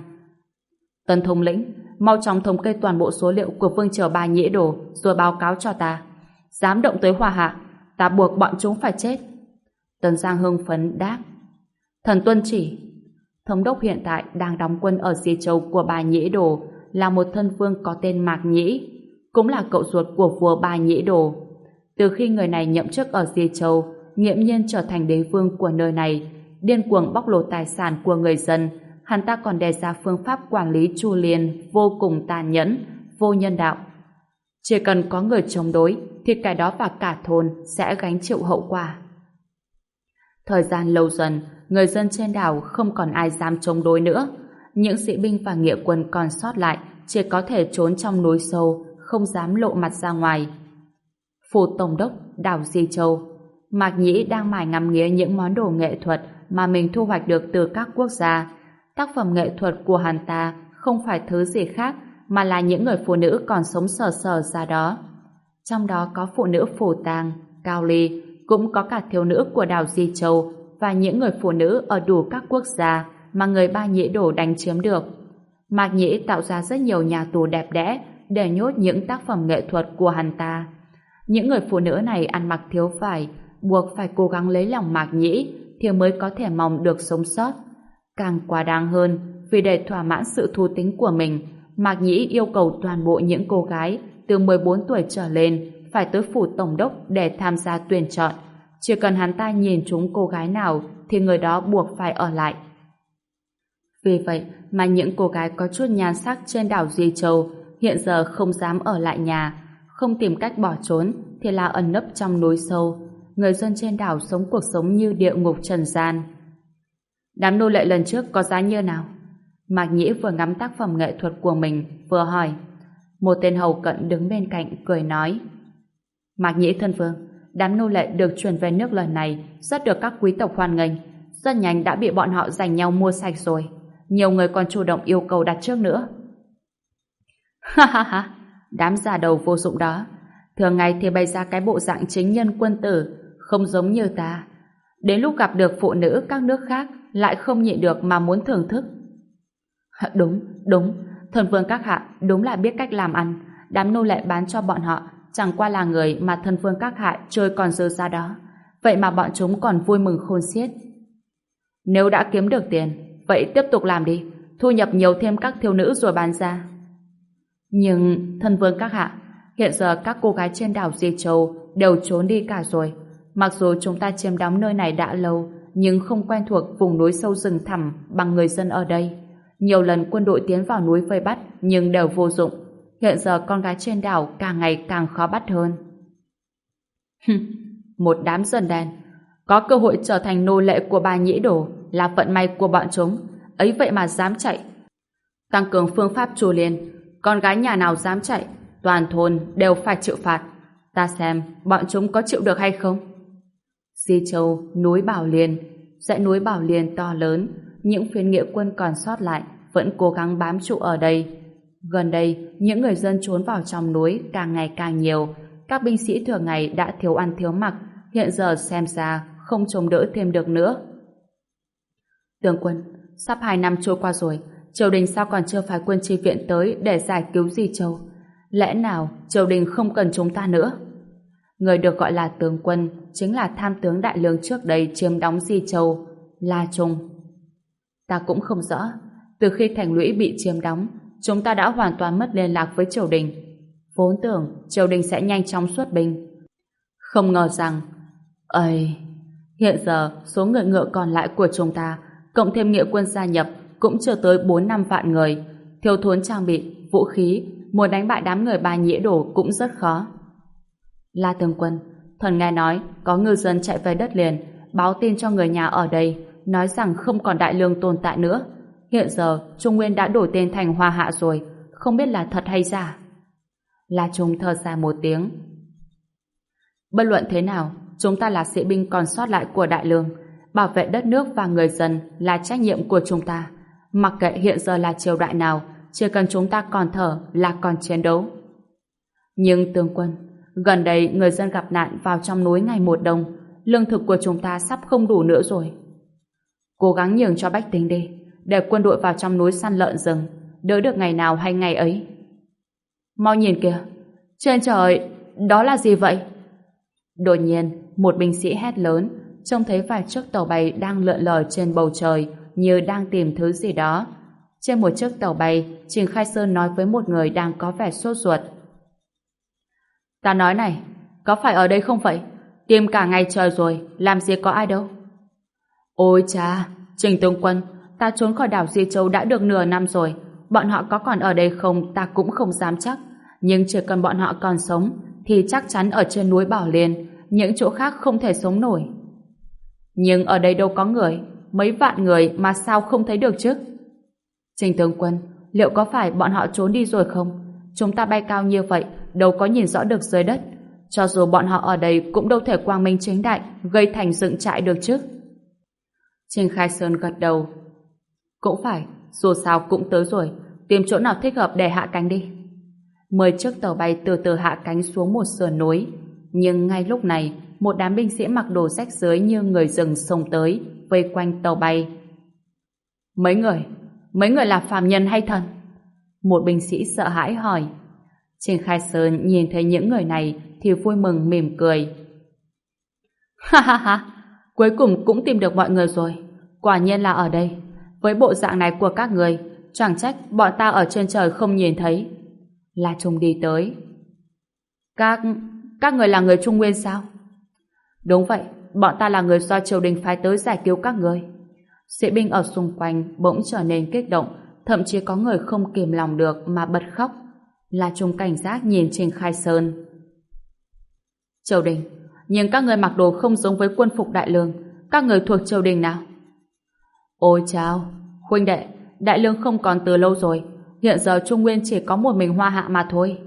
Tân thống lĩnh, mau chóng thống kê toàn bộ số liệu của vương triều ba nhĩ đồ rồi báo cáo cho ta. Dám động tới hòa hạ, ta buộc bọn chúng phải chết. Tân Giang hưng phấn đáp. Thần tuân chỉ. Thống đốc hiện tại đang đóng quân ở Di Châu của bà Nhĩ Đồ là một thân vương có tên Mạc Nhĩ cũng là cậu ruột của vua Ba Nhĩ Đồ. Từ khi người này nhậm chức ở Di Châu, nghiễm nhiên trở thành đế vương của nơi này, điên cuồng bóc lột tài sản của người dân, hắn ta còn đề ra phương pháp quản lý chu liên vô cùng tàn nhẫn, vô nhân đạo. Chỉ cần có người chống đối, thì cái đó và cả thôn sẽ gánh chịu hậu quả. Thời gian lâu dần, người dân trên đảo không còn ai dám chống đối nữa. Những sĩ binh và nghĩa quân còn sót lại chỉ có thể trốn trong núi sâu, không dám lộ mặt ra ngoài. Phủ Tổng đốc đảo Di Châu Mạc Nhĩ đang mải ngắm nghía những món đồ nghệ thuật mà mình thu hoạch được từ các quốc gia. Tác phẩm nghệ thuật của hắn ta không phải thứ gì khác mà là những người phụ nữ còn sống sờ sờ ra đó. Trong đó có phụ nữ phủ Tàng, Cao Ly, cũng có cả thiếu nữ của đảo Di Châu và những người phụ nữ ở đủ các quốc gia mà người ba nhĩ đổ đánh chiếm được. Mạc Nhĩ tạo ra rất nhiều nhà tù đẹp đẽ để nhốt những tác phẩm nghệ thuật của hắn ta. Những người phụ nữ này ăn mặc thiếu vải, buộc phải cố gắng lấy lòng Mạc Nhĩ thì mới có thể mong được sống sót. Càng quá đáng hơn, vì để thỏa mãn sự thú tính của mình, Mạc Nhĩ yêu cầu toàn bộ những cô gái từ 14 tuổi trở lên phải tới phủ tổng đốc để tham gia tuyển chọn. Chỉ cần hắn ta nhìn chúng cô gái nào thì người đó buộc phải ở lại. Vì vậy mà những cô gái có chút nhan sắc trên đảo Duy Châu hiện giờ không dám ở lại nhà, không tìm cách bỏ trốn thì là ẩn nấp trong núi sâu. Người dân trên đảo sống cuộc sống như địa ngục trần gian. Đám nô lệ lần trước có giá như nào? Mạc Nhĩ vừa ngắm tác phẩm nghệ thuật của mình, vừa hỏi. Một tên hầu cận đứng bên cạnh, cười nói. Mạc Nhĩ thân vương, đám nô lệ được chuyển về nước lần này rất được các quý tộc hoan nghênh. Rất nhanh đã bị bọn họ giành nhau mua sạch rồi. Nhiều người còn chủ động yêu cầu đặt trước nữa. Ha ha ha, đám già đầu vô dụng đó. Thường ngày thì bày ra cái bộ dạng chính nhân quân tử, không giống như ta. Đến lúc gặp được phụ nữ các nước khác, lại không nhịn được mà muốn thưởng thức. Đúng, đúng, thần vương các hạ đúng là biết cách làm ăn, đám nô lệ bán cho bọn họ chẳng qua là người mà thần vương các hạ chơi còn dư ra đó. Vậy mà bọn chúng còn vui mừng khôn xiết. Nếu đã kiếm được tiền, vậy tiếp tục làm đi, thu nhập nhiều thêm các thiếu nữ rồi bán ra. Nhưng, thần vương các hạ, hiện giờ các cô gái trên đảo Di Châu đều trốn đi cả rồi. Mặc dù chúng ta chiếm đóng nơi này đã lâu, nhưng không quen thuộc vùng núi sâu rừng thẳm bằng người dân ở đây. Nhiều lần quân đội tiến vào núi vây bắt, nhưng đều vô dụng. Hiện giờ con gái trên đảo càng ngày càng khó bắt hơn. Một đám dân đen, có cơ hội trở thành nô lệ của bà nhĩ đồ là vận may của bọn chúng, ấy vậy mà dám chạy. Tăng cường phương pháp trù liền, con gái nhà nào dám chạy, toàn thôn đều phải chịu phạt. Ta xem bọn chúng có chịu được hay không? Di Châu, núi Bảo Liên, dãy núi Bảo Liên to lớn, những phiến nghĩa quân còn sót lại vẫn cố gắng bám trụ ở đây. Gần đây, những người dân trốn vào trong núi càng ngày càng nhiều, các binh sĩ thường ngày đã thiếu ăn thiếu mặc, hiện giờ xem ra không chống đỡ thêm được nữa. Tướng quân, sắp hai năm trôi qua rồi, triều đình sao còn chưa phái quân chi viện tới để giải cứu Di Châu? Lẽ nào triều đình không cần chúng ta nữa? Người được gọi là tướng quân chính là tham tướng đại lương trước đây chiếm đóng Di Châu, La Trung. Ta cũng không rõ, từ khi thành lũy bị chiếm đóng, chúng ta đã hoàn toàn mất liên lạc với triều đình. Vốn tưởng triều đình sẽ nhanh chóng xuất binh. Không ngờ rằng, ơi, hiện giờ số người ngựa còn lại của chúng ta, cộng thêm nghĩa quân gia nhập, cũng chưa tới 4 năm vạn người. Thiếu thốn trang bị, vũ khí, muốn đánh bại đám người ba nhĩa đổ cũng rất khó. La Tương Quân, thần nghe nói có ngư dân chạy về đất liền, báo tin cho người nhà ở đây, nói rằng không còn đại lương tồn tại nữa. Hiện giờ, Trung Nguyên đã đổi tên thành Hoa Hạ rồi, không biết là thật hay giả. La Trung thở dài một tiếng. Bất luận thế nào, chúng ta là sĩ binh còn sót lại của đại lương, bảo vệ đất nước và người dân là trách nhiệm của chúng ta. Mặc kệ hiện giờ là triều đại nào, chỉ cần chúng ta còn thở là còn chiến đấu. Nhưng tướng quân, gần đây người dân gặp nạn vào trong núi ngày một đông, lương thực của chúng ta sắp không đủ nữa rồi. Cố gắng nhường cho bách tính đi, để quân đội vào trong núi săn lợn rừng, đỡ được ngày nào hay ngày ấy. Mau nhìn kìa, trên trời, đó là gì vậy? Đột nhiên, một binh sĩ hét lớn, trông thấy vài chiếc tàu bay đang lượn lờ trên bầu trời như đang tìm thứ gì đó. Trên một chiếc tàu bay, Trình Khai Sơn nói với một người đang có vẻ sốt ruột. Ta nói này, có phải ở đây không vậy? Tìm cả ngày trời rồi, làm gì có ai đâu. Ôi cha, Trình Tướng Quân, ta trốn khỏi đảo Di Châu đã được nửa năm rồi. Bọn họ có còn ở đây không ta cũng không dám chắc. Nhưng chỉ cần bọn họ còn sống, thì chắc chắn ở trên núi Bảo Liên, những chỗ khác không thể sống nổi. Nhưng ở đây đâu có người, mấy vạn người mà sao không thấy được chứ? Trình tướng quân, liệu có phải bọn họ trốn đi rồi không? Chúng ta bay cao như vậy, đâu có nhìn rõ được dưới đất. Cho dù bọn họ ở đây cũng đâu thể quang minh chính đại, gây thành dựng trại được chứ. Trình Khai Sơn gật đầu. Cũng phải, dù sao cũng tới rồi, tìm chỗ nào thích hợp để hạ cánh đi. Mười chiếc tàu bay từ từ hạ cánh xuống một sườn núi. Nhưng ngay lúc này, một đám binh sĩ mặc đồ rách dưới như người rừng xông tới, vây quanh tàu bay. Mấy người? Mấy người là phàm nhân hay thần? Một binh sĩ sợ hãi hỏi. Trình Khai Sơn nhìn thấy những người này thì vui mừng mỉm cười. Ha ha ha, cuối cùng cũng tìm được mọi người rồi. Quả nhiên là ở đây. Với bộ dạng này của các người, chẳng trách bọn ta ở trên trời không nhìn thấy. La Trung đi tới. Các... các người là người Trung Nguyên sao? Đúng vậy, bọn ta là người do triều đình phái tới giải cứu các người. Sĩ binh ở xung quanh bỗng trở nên kích động, thậm chí có người không kiềm lòng được mà bật khóc. La Trung cảnh giác nhìn Trình Khai Sơn. Triều đình, nhưng các người mặc đồ không giống với quân phục đại lương, các người thuộc triều đình nào? Ôi chào, huynh đệ, đại lương không còn từ lâu rồi, hiện giờ Trung Nguyên chỉ có một mình hoa hạ mà thôi.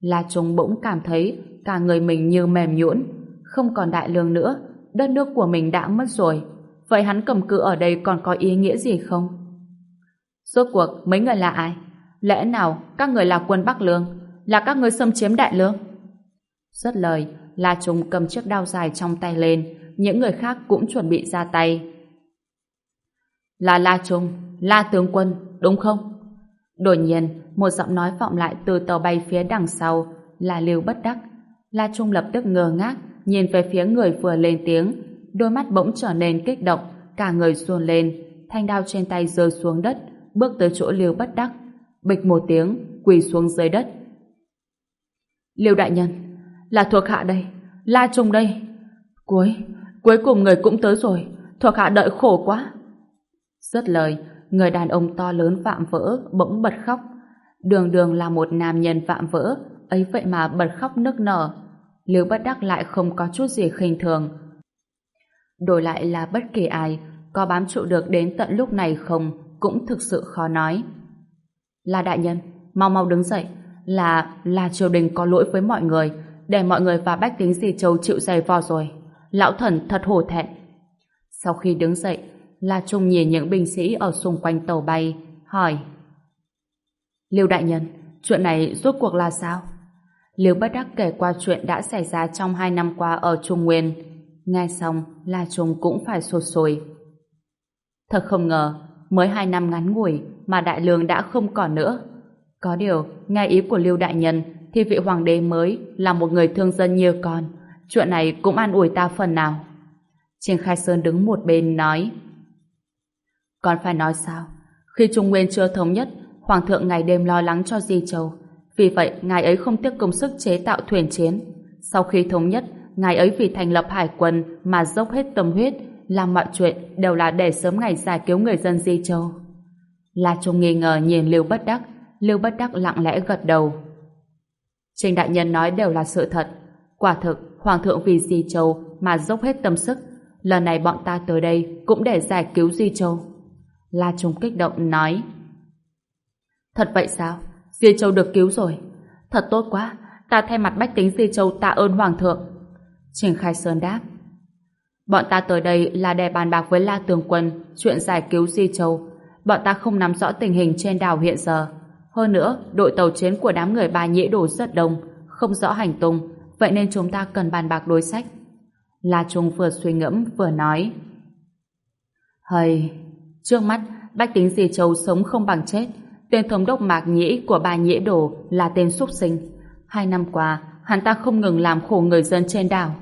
La Trung bỗng cảm thấy cả người mình như mềm nhũn, không còn đại lương nữa, đất nước của mình đã mất rồi. Vậy hắn cầm cự ở đây còn có ý nghĩa gì không? Rốt cuộc mấy người là ai? Lẽ nào các người là quân Bắc Lương? Là các người xâm chiếm Đại Lương? Rất lời, La Trung cầm chiếc đao dài trong tay lên, những người khác cũng chuẩn bị ra tay. Là La Trung, La Tướng Quân, đúng không? Đột nhiên, một giọng nói vọng lại từ tàu bay phía đằng sau, là Lưu Bất Đắc. La Trung lập tức ngơ ngác, nhìn về phía người vừa lên tiếng, đôi mắt bỗng trở nên kích động, cả người xuôn lên, thanh đao trên tay rơi xuống đất, bước tới chỗ Lưu Bất Đắc, bịch một tiếng, quỳ xuống dưới đất. Lưu đại nhân, là thuộc hạ đây, La Trung đây. Cuối, cuối cùng người cũng tới rồi, thuộc hạ đợi khổ quá. Rất lời, người đàn ông to lớn vạm vỡ bỗng bật khóc. Đường đường là một nam nhân vạm vỡ, ấy vậy mà bật khóc nức nở. Lưu bất đắc lại không có chút gì khinh thường. Đổi lại là bất kỳ ai, có bám trụ được đến tận lúc này không, cũng thực sự khó nói. Là đại nhân, mau mau đứng dậy, là, là triều đình có lỗi với mọi người, để mọi người và bách tính gì châu chịu dày vò rồi. Lão thần thật hổ thẹn. Sau khi đứng dậy, La Trung nhìn những binh sĩ ở xung quanh tàu bay, hỏi. Liêu đại nhân, chuyện này rốt cuộc là sao? Liêu bất đắc kể qua chuyện đã xảy ra trong hai năm qua ở Trung Nguyên. Nghe xong, La Trung cũng phải sụt sùi. Thật không ngờ, mới hai năm ngắn ngủi mà đại lương đã không còn nữa. Có điều, nghe ý của lưu đại nhân thì vị hoàng đế mới là một người thương dân như con. Chuyện này cũng an ủi ta phần nào. Trình Khai Sơn đứng một bên nói Còn phải nói sao? Khi Trung Nguyên chưa thống nhất, Hoàng thượng ngày đêm lo lắng cho Di Châu. Vì vậy, ngài ấy không tiếc công sức chế tạo thuyền chiến. Sau khi thống nhất, ngài ấy vì thành lập hải quân mà dốc hết tâm huyết, làm mọi chuyện đều là để sớm ngày giải cứu người dân Di Châu. La Trung nghi ngờ nhìn Lưu Bất Đắc, Lưu Bất Đắc lặng lẽ gật đầu. Trình đại nhân nói đều là sự thật. Quả thực, Hoàng thượng vì Di Châu mà dốc hết tâm sức. Lần này bọn ta tới đây cũng để giải cứu Di Châu. La Trung kích động nói. Thật vậy sao? Di Châu được cứu rồi. Thật tốt quá, ta thay mặt bách tính Di Châu tạ ơn Hoàng thượng. Trình Khai Sơn đáp. Bọn ta tới đây là để bàn bạc với La Tường Quân chuyện giải cứu Di Châu. Bọn ta không nắm rõ tình hình trên đảo hiện giờ. Hơn nữa, đội tàu chiến của đám người bà nhĩ đổ rất đông, không rõ hành tung, vậy nên chúng ta cần bàn bạc đối sách. La Trung vừa suy ngẫm vừa nói. Hầy, trước mắt, bách tính Di Châu sống không bằng chết. Tên thống đốc mạc nhĩ của bà nhĩ đổ là tên súc sinh. Hai năm qua, hắn ta không ngừng làm khổ người dân trên đảo.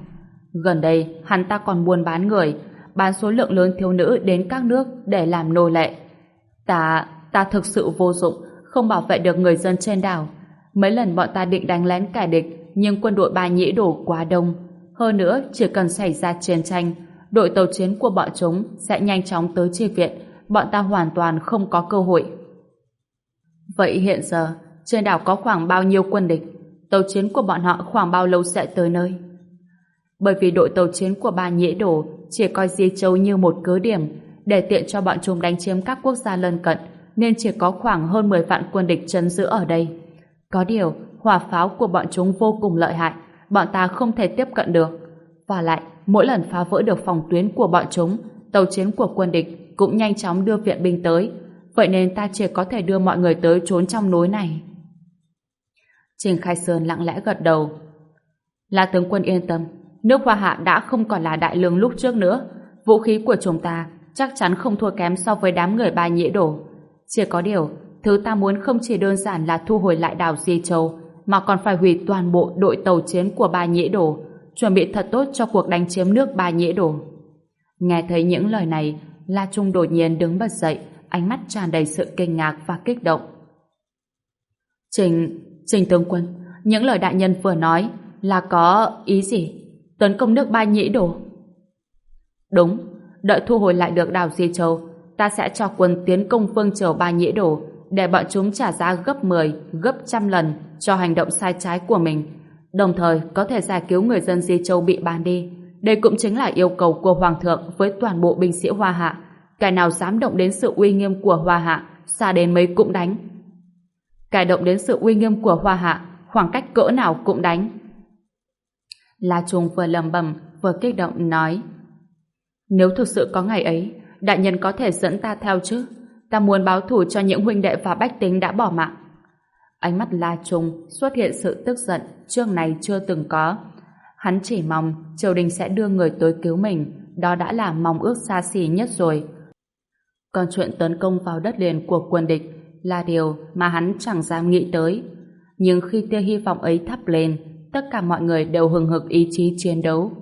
Gần đây, hắn ta còn buôn bán người, bán số lượng lớn thiếu nữ đến các nước để làm nô lệ. Ta, ta thực sự vô dụng, không bảo vệ được người dân trên đảo. Mấy lần bọn ta định đánh lén kẻ địch, nhưng quân đội ba nhĩ đổ quá đông. Hơn nữa, chỉ cần xảy ra chiến tranh, đội tàu chiến của bọn chúng sẽ nhanh chóng tới chi viện, bọn ta hoàn toàn không có cơ hội. Vậy hiện giờ, trên đảo có khoảng bao nhiêu quân địch? Tàu chiến của bọn họ khoảng bao lâu sẽ tới nơi? Bởi vì đội tàu chiến của ba nhĩ đổ chỉ coi Di Châu như một cứ điểm để tiện cho bọn chúng đánh chiếm các quốc gia lân cận nên chỉ có khoảng hơn 10 vạn quân địch chấn giữ ở đây. Có điều, hỏa pháo của bọn chúng vô cùng lợi hại, bọn ta không thể tiếp cận được. Và lại, mỗi lần phá vỡ được phòng tuyến của bọn chúng, tàu chiến của quân địch cũng nhanh chóng đưa viện binh tới. Vậy nên ta chỉ có thể đưa mọi người tới trốn trong núi này. Trình Khai Sơn lặng lẽ gật đầu. Là tướng quân yên tâm, nước Hoa Hạ đã không còn là đại lương lúc trước nữa. Vũ khí của chúng ta chắc chắn không thua kém so với đám người ba nhĩ đổ. Chỉ có điều, thứ ta muốn không chỉ đơn giản là thu hồi lại đảo Di Châu, mà còn phải hủy toàn bộ đội tàu chiến của ba nhĩ đổ, chuẩn bị thật tốt cho cuộc đánh chiếm nước ba nhĩ đổ. Nghe thấy những lời này, La Trung đột nhiên đứng bật dậy, ánh mắt tràn đầy sự kinh ngạc và kích động. Trình, Trình tướng quân, những lời đại nhân vừa nói là có ý gì? Tấn công nước ba nhĩ đổ? Đúng, đợi thu hồi lại được đảo Di Châu, ta sẽ cho quân tiến công phương triều ba nhĩ đổ để bọn chúng trả giá gấp 10, gấp trăm lần cho hành động sai trái của mình, đồng thời có thể giải cứu người dân Di Châu bị bán đi. Đây cũng chính là yêu cầu của Hoàng thượng với toàn bộ binh sĩ Hoa Hạ. Kẻ nào dám động đến sự uy nghiêm của Hoa Hạ, xa đến mấy cũng đánh. Kẻ động đến sự uy nghiêm của Hoa Hạ, khoảng cách cỡ nào cũng đánh. La Trung vừa lầm bầm, vừa kích động nói Nếu thực sự có ngày ấy, đại nhân có thể dẫn ta theo chứ? Ta muốn báo thủ cho những huynh đệ và bách tính đã bỏ mạng. Ánh mắt La Trung xuất hiện sự tức giận trước này chưa từng có. Hắn chỉ mong triều đình sẽ đưa người tới cứu mình, đó đã là mong ước xa xỉ nhất rồi. Còn chuyện tấn công vào đất liền của quân địch là điều mà hắn chẳng dám nghĩ tới. Nhưng khi tia hy vọng ấy thắp lên, tất cả mọi người đều hừng hực ý chí chiến đấu.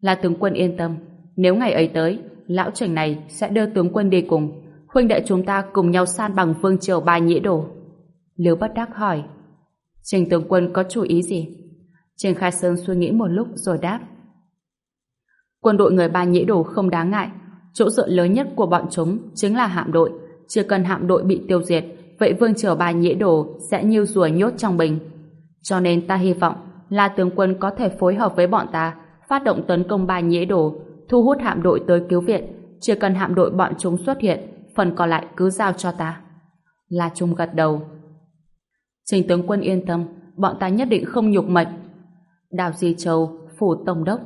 Là tướng quân yên tâm, nếu ngày ấy tới, lão trưởng này sẽ đưa tướng quân đi cùng. Huynh đệ chúng ta cùng nhau san bằng vương triều ba nhĩ đổ. Liêu bất đắc hỏi. Trình tướng quân có chủ ý gì? Trình Khai Sơn suy nghĩ một lúc rồi đáp. Quân đội người ba nhĩ đổ không đáng ngại. Chỗ dựa lớn nhất của bọn chúng chính là hạm đội. Chỉ cần hạm đội bị tiêu diệt, vậy vương triều ba nhĩ đổ sẽ như rùa nhốt trong bình. Cho nên ta hy vọng là tướng quân có thể phối hợp với bọn ta phát động tấn công ba nhễ đổ, thu hút hạm đội tới cứu viện. Chỉ cần hạm đội bọn chúng xuất hiện, phần còn lại cứ giao cho ta. La Trung gật đầu. Trình tướng quân yên tâm, bọn ta nhất định không nhục mệnh. Đào Di Châu, phủ tổng đốc.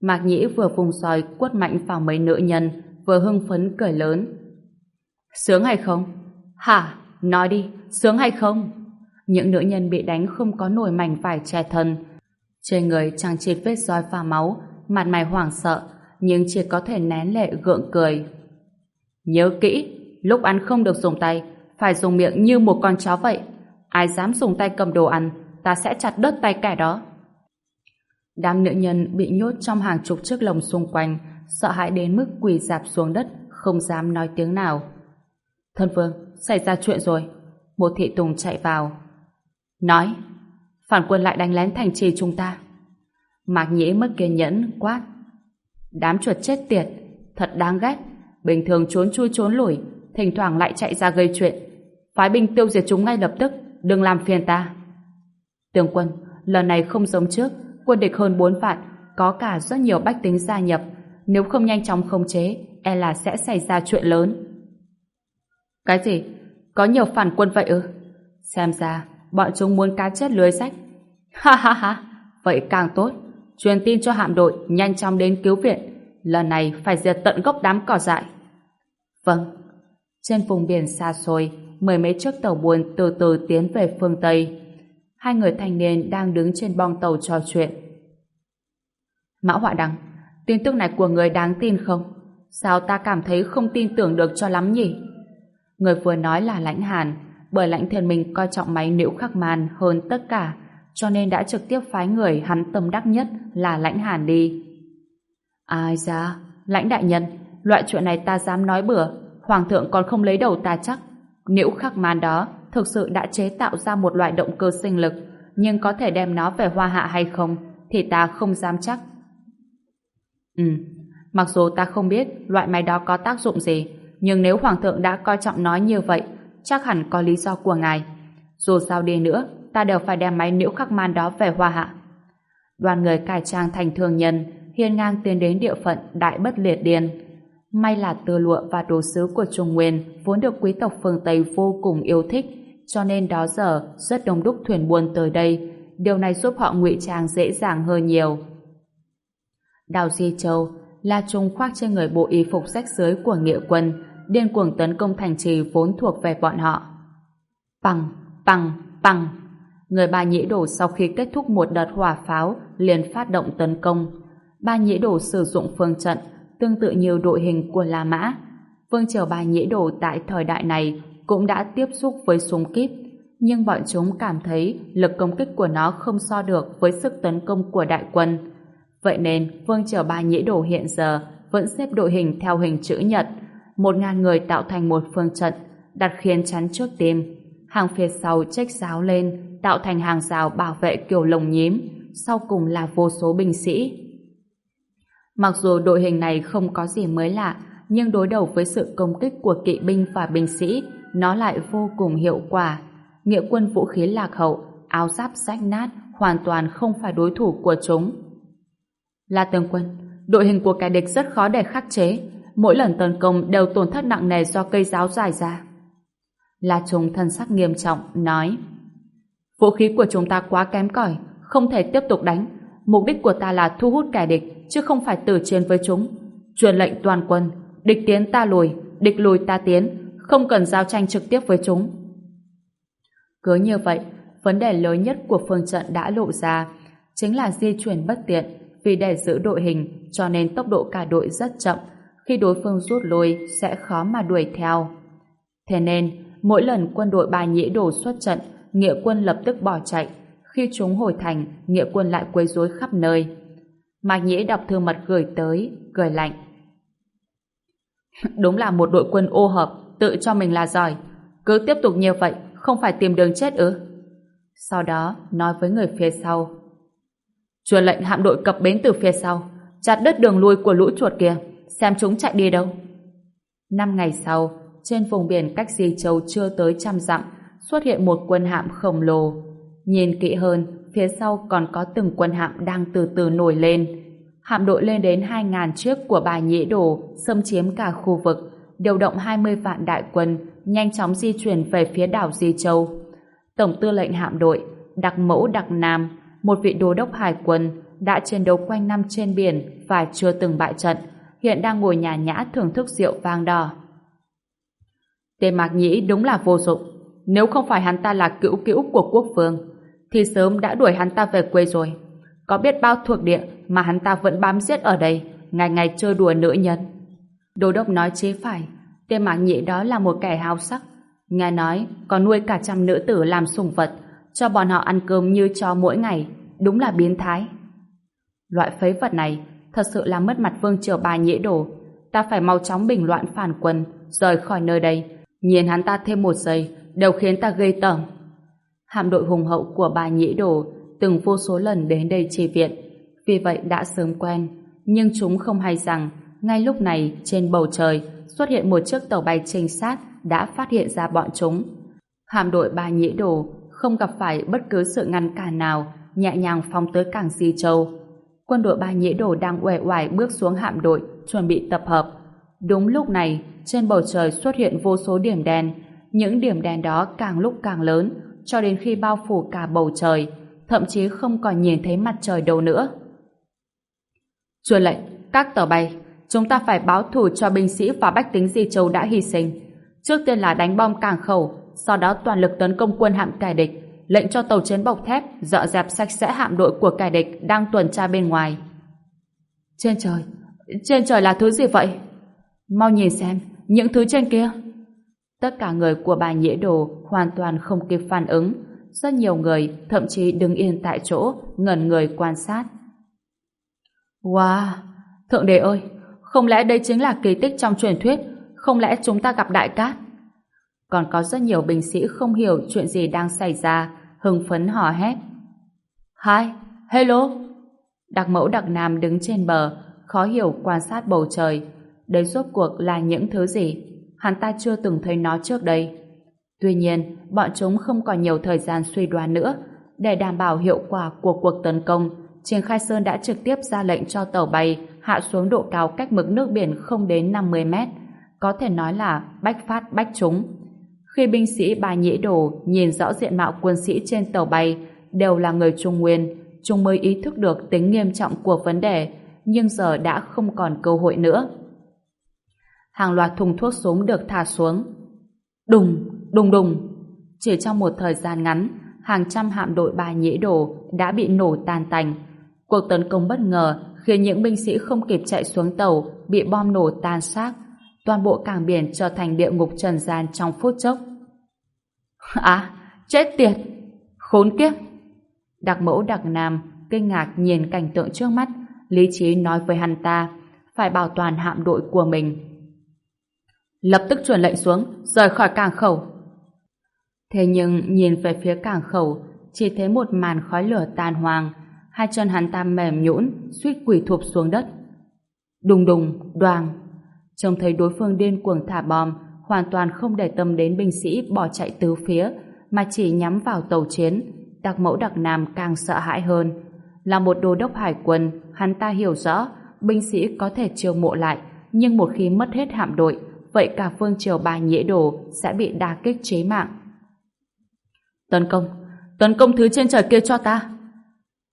Mạc Nhĩ vừa vùng soi quất mạnh vào mấy nữ nhân, vừa hưng phấn cười lớn. Sướng hay không? Hả? Nói đi, sướng hay không? Những nữ nhân bị đánh không có nổi mảnh vải che thân. Trên người trang chịt vết roi pha máu, mặt mày hoảng sợ, nhưng chỉ có thể nén lệ gượng cười. Nhớ kỹ, lúc ăn không được dùng tay, phải dùng miệng như một con chó vậy. Ai dám dùng tay cầm đồ ăn, ta sẽ chặt đứt tay kẻ đó. Đám nữ nhân bị nhốt trong hàng chục chiếc lồng xung quanh, sợ hãi đến mức quỳ dạp xuống đất, không dám nói tiếng nào. Thân vương, xảy ra chuyện rồi. Một thị tùng chạy vào. Nói, phản quân lại đánh lén thành trì chúng ta. Mạc Nhĩ mất kiên nhẫn, quát. Đám chuột chết tiệt, thật đáng ghét. Bình thường trốn chui trốn lủi, thỉnh thoảng lại chạy ra gây chuyện. Phái binh tiêu diệt chúng ngay lập tức, đừng làm phiền ta. Tướng quân, lần này không giống trước, quân địch hơn bốn vạn, có cả rất nhiều bách tính gia nhập. Nếu không nhanh chóng khống chế, e là sẽ xảy ra chuyện lớn. Cái gì? Có nhiều phản quân vậy ư? Xem ra, bọn chúng muốn cá chết lưới sách. Ha ha ha, vậy càng tốt. Truyền tin cho hạm đội nhanh chóng đến cứu viện. Lần này phải diệt tận gốc đám cỏ dại. Vâng. Trên vùng biển xa xôi, mười mấy chiếc tàu buôn từ từ tiến về phương Tây. Hai người thanh niên đang đứng trên bong tàu trò chuyện. Mã Họa Đăng, tin tức này của người đáng tin không? Sao ta cảm thấy không tin tưởng được cho lắm nhỉ? Người vừa nói là lãnh hàn, bởi lãnh thiên minh coi trọng máy nữ khắc màn hơn tất cả, cho nên đã trực tiếp phái người hắn tâm đắc nhất là lãnh hàn đi. Ai ra, lãnh đại nhân, loại chuyện này ta dám nói bừa, hoàng thượng còn không lấy đầu ta chắc. Nữ khắc màn đó thực sự đã chế tạo ra một loại động cơ sinh lực, nhưng có thể đem nó về hoa hạ hay không, thì ta không dám chắc. Ừ, mặc dù ta không biết loại máy đó có tác dụng gì, nhưng nếu Hoàng thượng đã coi trọng nó như vậy, chắc hẳn có lý do của ngài. Dù sao đi nữa, ta đều phải đem máy nhiễu khắc man đó về hoa hạ. Đoàn người cải trang thành thường nhân, hiên ngang tiến đến địa phận Đại Bất Liệt Điền. May là tơ lụa và đồ sứ của Trung Nguyên vốn được quý tộc phương Tây vô cùng yêu thích, cho nên đó giờ rất đông đúc thuyền buôn tới đây. Điều này giúp họ ngụy trang dễ dàng hơn nhiều. Đào Di Châu, La Trung khoác trên người bộ y phục rách rưới của nghĩa quân, điên cuồng tấn công thành trì vốn thuộc về bọn họ. Bằng, bằng, bằng. Người ba nhĩ đổ sau khi kết thúc một đợt hỏa pháo liền phát động tấn công. Ba nhĩ đổ sử dụng phương trận tương tự nhiều đội hình của La Mã. Vương triều ba nhĩ đổ tại thời đại này cũng đã tiếp xúc với súng kíp, nhưng bọn chúng cảm thấy lực công kích của nó không so được với sức tấn công của đại quân. Vậy nên Vương triều ba nhĩ đổ hiện giờ vẫn xếp đội hình theo hình chữ nhật, một ngàn người tạo thành một phương trận, đặt khiên chắn trước tim. Hàng phía sau trách giáo lên, tạo thành hàng rào bảo vệ kiểu lồng nhím, sau cùng là vô số binh sĩ. Mặc dù đội hình này không có gì mới lạ, nhưng đối đầu với sự công kích của kỵ binh và binh sĩ, nó lại vô cùng hiệu quả. Nghĩa quân vũ khí lạc hậu, áo giáp rách nát, hoàn toàn không phải đối thủ của chúng. La Tường Quân, đội hình của kẻ địch rất khó để khắc chế, mỗi lần tấn công đều tổn thất nặng nề do cây giáo dài ra. La Trung thân sắc nghiêm trọng, nói Vũ khí của chúng ta quá kém cỏi, không thể tiếp tục đánh. Mục đích của ta là thu hút kẻ địch, chứ không phải tử chiến với chúng. Truyền lệnh toàn quân, địch tiến ta lùi, địch lùi ta tiến, không cần giao tranh trực tiếp với chúng. Cứ như vậy, vấn đề lớn nhất của phương trận đã lộ ra, chính là di chuyển bất tiện, vì để giữ đội hình cho nên tốc độ cả đội rất chậm, khi đối phương rút lui sẽ khó mà đuổi theo. Thế nên, mỗi lần quân đội bà nhĩ đổ xuất trận, nghĩa quân lập tức bỏ chạy. Khi chúng hồi thành, nghĩa quân lại quấy rối khắp nơi. Mạc Nhĩ đọc thư mật gửi tới, cười lạnh. Đúng là một đội quân ô hợp, tự cho mình là giỏi. Cứ tiếp tục như vậy, không phải tìm đường chết ư? Sau đó, nói với người phía sau. Truyền lệnh hạm đội cập bến từ phía sau, chặt đứt đường lui của lũ chuột kia, xem chúng chạy đi đâu. Năm ngày sau, trên vùng biển cách Di Châu chưa tới trăm dặm, xuất hiện một quân hạm khổng lồ. Nhìn kỹ hơn, phía sau còn có từng quân hạm đang từ từ nổi lên. Hạm đội lên đến 2.000 chiếc của bà Nhĩ Đồ xâm chiếm cả khu vực, điều động 20 vạn đại quân, nhanh chóng di chuyển về phía đảo Di Châu. Tổng tư lệnh hạm đội, đặc mẫu đặc nam, một vị đô đốc hải quân, đã chiến đấu quanh năm trên biển và chưa từng bại trận, hiện đang ngồi nhà nhã thưởng thức rượu vang đỏ. Tề Mạc Nhĩ đúng là vô dụng. Nếu không phải hắn ta là cữu cữu của quốc vương, thì sớm đã đuổi hắn ta về quê rồi. Có biết bao thuộc địa mà hắn ta vẫn bám giết ở đây, ngày ngày chơi đùa nữ nhân. Đô đốc nói chế phải, Tề Mạc Nhĩ đó là một kẻ háo sắc. Nghe nói còn nuôi cả trăm nữ tử làm sủng vật, cho bọn họ ăn cơm như cho mỗi ngày, đúng là biến thái. Loại phế vật này thật sự là mất mặt vương triều bà nhĩ đồ. Ta phải mau chóng bình loạn phản quân, rời khỏi nơi đây. Nhìn hắn ta thêm một giây, đều khiến ta gây tởm. Hạm đội hùng hậu của bà nhĩ đồ từng vô số lần đến đây chi viện, vì vậy đã sớm quen. Nhưng chúng không hay rằng, ngay lúc này trên bầu trời xuất hiện một chiếc tàu bay trinh sát đã phát hiện ra bọn chúng. Hạm đội bà nhĩ đồ không gặp phải bất cứ sự ngăn cản nào, nhẹ nhàng phóng tới cảng Di Châu. Quân đội ba nhĩ đồ đang uể oải bước xuống hạm đội, chuẩn bị tập hợp. Đúng lúc này, trên bầu trời xuất hiện vô số điểm đen. Những điểm đen đó càng lúc càng lớn, cho đến khi bao phủ cả bầu trời, thậm chí không còn nhìn thấy mặt trời đâu nữa. Truyền lệnh, các tàu bay, chúng ta phải báo thù cho binh sĩ và bách tính Di Châu đã hy sinh. Trước tiên là đánh bom cảng khẩu, sau đó toàn lực tấn công quân hạm kẻ địch, lệnh cho tàu chiến bọc thép dọn dẹp sạch sẽ hạm đội của kẻ địch đang tuần tra bên ngoài. Trên trời, trên trời là thứ gì vậy? Mau nhìn xem, những thứ trên kia. Tất cả người của bà Nhễ Đồ hoàn toàn không kịp phản ứng. Rất nhiều người thậm chí đứng yên tại chỗ, ngẩn người quan sát. Wow! Thượng đế ơi! Không lẽ đây chính là kỳ tích trong truyền thuyết? Không lẽ chúng ta gặp đại cát? Còn có rất nhiều binh sĩ không hiểu chuyện gì đang xảy ra, hưng phấn hò hét. Hi, hello. Đặc mẫu đặc nam đứng trên bờ, khó hiểu quan sát bầu trời. Đây rốt cuộc là những thứ gì? Hắn ta chưa từng thấy nó trước đây. Tuy nhiên, bọn chúng không còn nhiều thời gian suy đoán nữa. Để đảm bảo hiệu quả của cuộc tấn công, Trình Khai Sơn đã trực tiếp ra lệnh cho tàu bay hạ xuống độ cao cách mực nước biển không đến 50 mét. Có thể nói là bách phát bách chúng. Khi binh sĩ bà nhĩ đồ nhìn rõ diện mạo quân sĩ trên tàu bay đều là người Trung Nguyên, chúng mới ý thức được tính nghiêm trọng của vấn đề, nhưng giờ đã không còn cơ hội nữa. Hàng loạt thùng thuốc súng được thả xuống. Đùng, đùng đùng. Chỉ trong một thời gian ngắn, hàng trăm hạm đội bà nhĩ đồ đã bị nổ tan tành. Cuộc tấn công bất ngờ khiến những binh sĩ không kịp chạy xuống tàu bị bom nổ tan xác toàn bộ cảng biển trở thành địa ngục trần gian trong phút chốc. À, chết tiệt! Khốn kiếp! Đặc mẫu đặc nam kinh ngạc nhìn cảnh tượng trước mắt, lý trí nói với hắn ta phải bảo toàn hạm đội của mình. Lập tức truyền lệnh xuống, rời khỏi cảng khẩu. Thế nhưng nhìn về phía cảng khẩu, chỉ thấy một màn khói lửa tàn hoàng, hai chân hắn ta mềm nhũn, suýt quỳ thụp xuống đất. Đùng đùng, đoàng, Trông thấy đối phương điên cuồng thả bom, hoàn toàn không để tâm đến binh sĩ bỏ chạy tứ phía, mà chỉ nhắm vào tàu chiến. Đặc mẫu đặc nam càng sợ hãi hơn. Là một đô đốc hải quân, hắn ta hiểu rõ binh sĩ có thể chiêu mộ lại, nhưng một khi mất hết hạm đội, vậy cả phương triều ba nhễ đồ sẽ bị đa kích chế mạng. Tấn công! Tấn công thứ trên trời kia cho ta!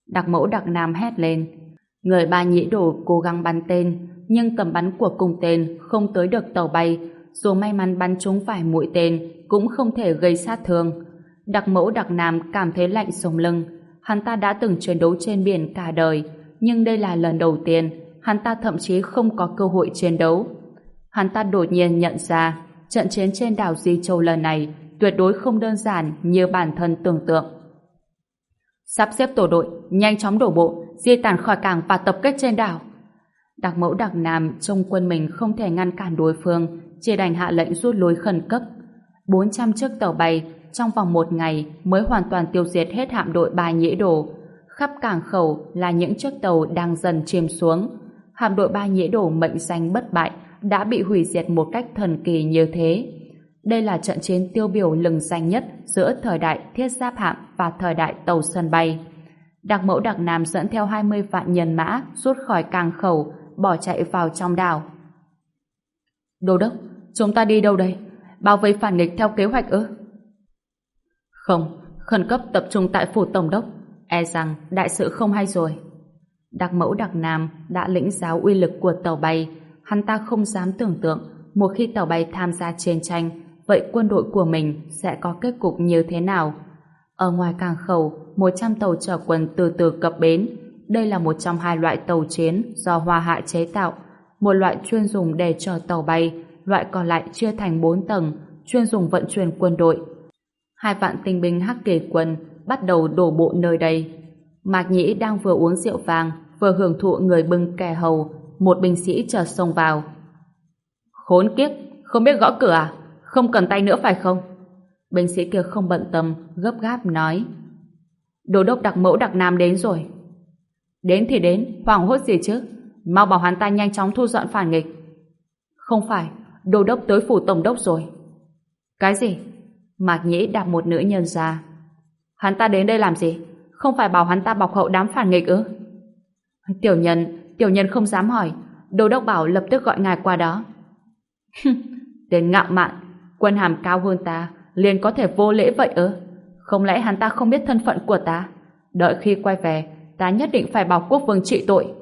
Đặc mẫu đặc nam hét lên. Người ba nhĩ đồ cố gắng bắn tên, nhưng tầm bắn của cùng tên không tới được tàu bay, dù may mắn bắn trúng phải mũi tên cũng không thể gây sát thương. Đặc mẫu đặc nam cảm thấy lạnh sống lưng. Hắn ta đã từng chiến đấu trên biển cả đời, nhưng đây là lần đầu tiên hắn ta thậm chí không có cơ hội chiến đấu. Hắn ta đột nhiên nhận ra trận chiến trên đảo Di Châu lần này tuyệt đối không đơn giản như bản thân tưởng tượng. Sắp xếp tổ đội, nhanh chóng đổ bộ, di tản khỏi cảng và tập kết trên đảo. Đặc mẫu đặc nam trong quân mình không thể ngăn cản đối phương, chỉ đành hạ lệnh rút lui khẩn cấp. 400 chiếc tàu bay trong vòng một ngày mới hoàn toàn tiêu diệt hết hạm đội ba nhĩ đồ. Khắp cảng khẩu là những chiếc tàu đang dần chìm xuống. Hạm đội ba nhĩ đồ mệnh danh bất bại đã bị hủy diệt một cách thần kỳ như thế. Đây là trận chiến tiêu biểu lừng danh nhất giữa thời đại thiết giáp hạm và thời đại tàu sân bay. Đặc mẫu đặc nam dẫn theo 20 vạn nhân mã rút khỏi cảng khẩu, bỏ chạy vào trong đảo. Đô đốc, chúng ta đi đâu đây? Bao vây phản nghịch theo kế hoạch ư? Không, khẩn cấp tập trung tại phủ tổng đốc. E rằng đại sự không hay rồi. Đặc mẫu đặc nam đã lĩnh giáo uy lực của tàu bay. Hắn ta không dám tưởng tượng một khi tàu bay tham gia chiến tranh vậy quân đội của mình sẽ có kết cục như thế nào? Ở ngoài cảng khẩu, 100 tàu chở quân từ từ cập bến. Đây là một trong hai loại tàu chiến do Hoa Hạ chế tạo. Một loại chuyên dùng để chở tàu bay, loại còn lại chia thành 4 tầng, chuyên dùng vận chuyển quân đội. Hai vạn tinh binh hắc kỳ quân bắt đầu đổ bộ nơi đây. Mạc Nhĩ đang vừa uống rượu vàng, vừa hưởng thụ người bưng kè hầu, một binh sĩ chợt xông vào. Khốn kiếp, không biết gõ cửa à? Không cần tay nữa phải không? Binh sĩ kia không bận tâm, gấp gáp nói. Đô đốc đặc mẫu đặc nam đến rồi. Đến thì đến, hoảng hốt gì chứ? Mau bảo hắn ta nhanh chóng thu dọn phản nghịch. Không phải, đô đốc tới phủ tổng đốc rồi. Cái gì? Mạc Nhĩ đạp một nữ nhân ra. Hắn ta đến đây làm gì? Không phải bảo hắn ta bọc hậu đám phản nghịch ư? Tiểu nhân, tiểu nhân không dám hỏi. Đô đốc bảo lập tức gọi ngài qua đó. Tên ngạo mạn, quân hàm cao hơn ta, liền có thể vô lễ vậy ư? Không lẽ hắn ta không biết thân phận của ta? Đợi khi quay về, ta nhất định phải bảo quốc vương trị tội.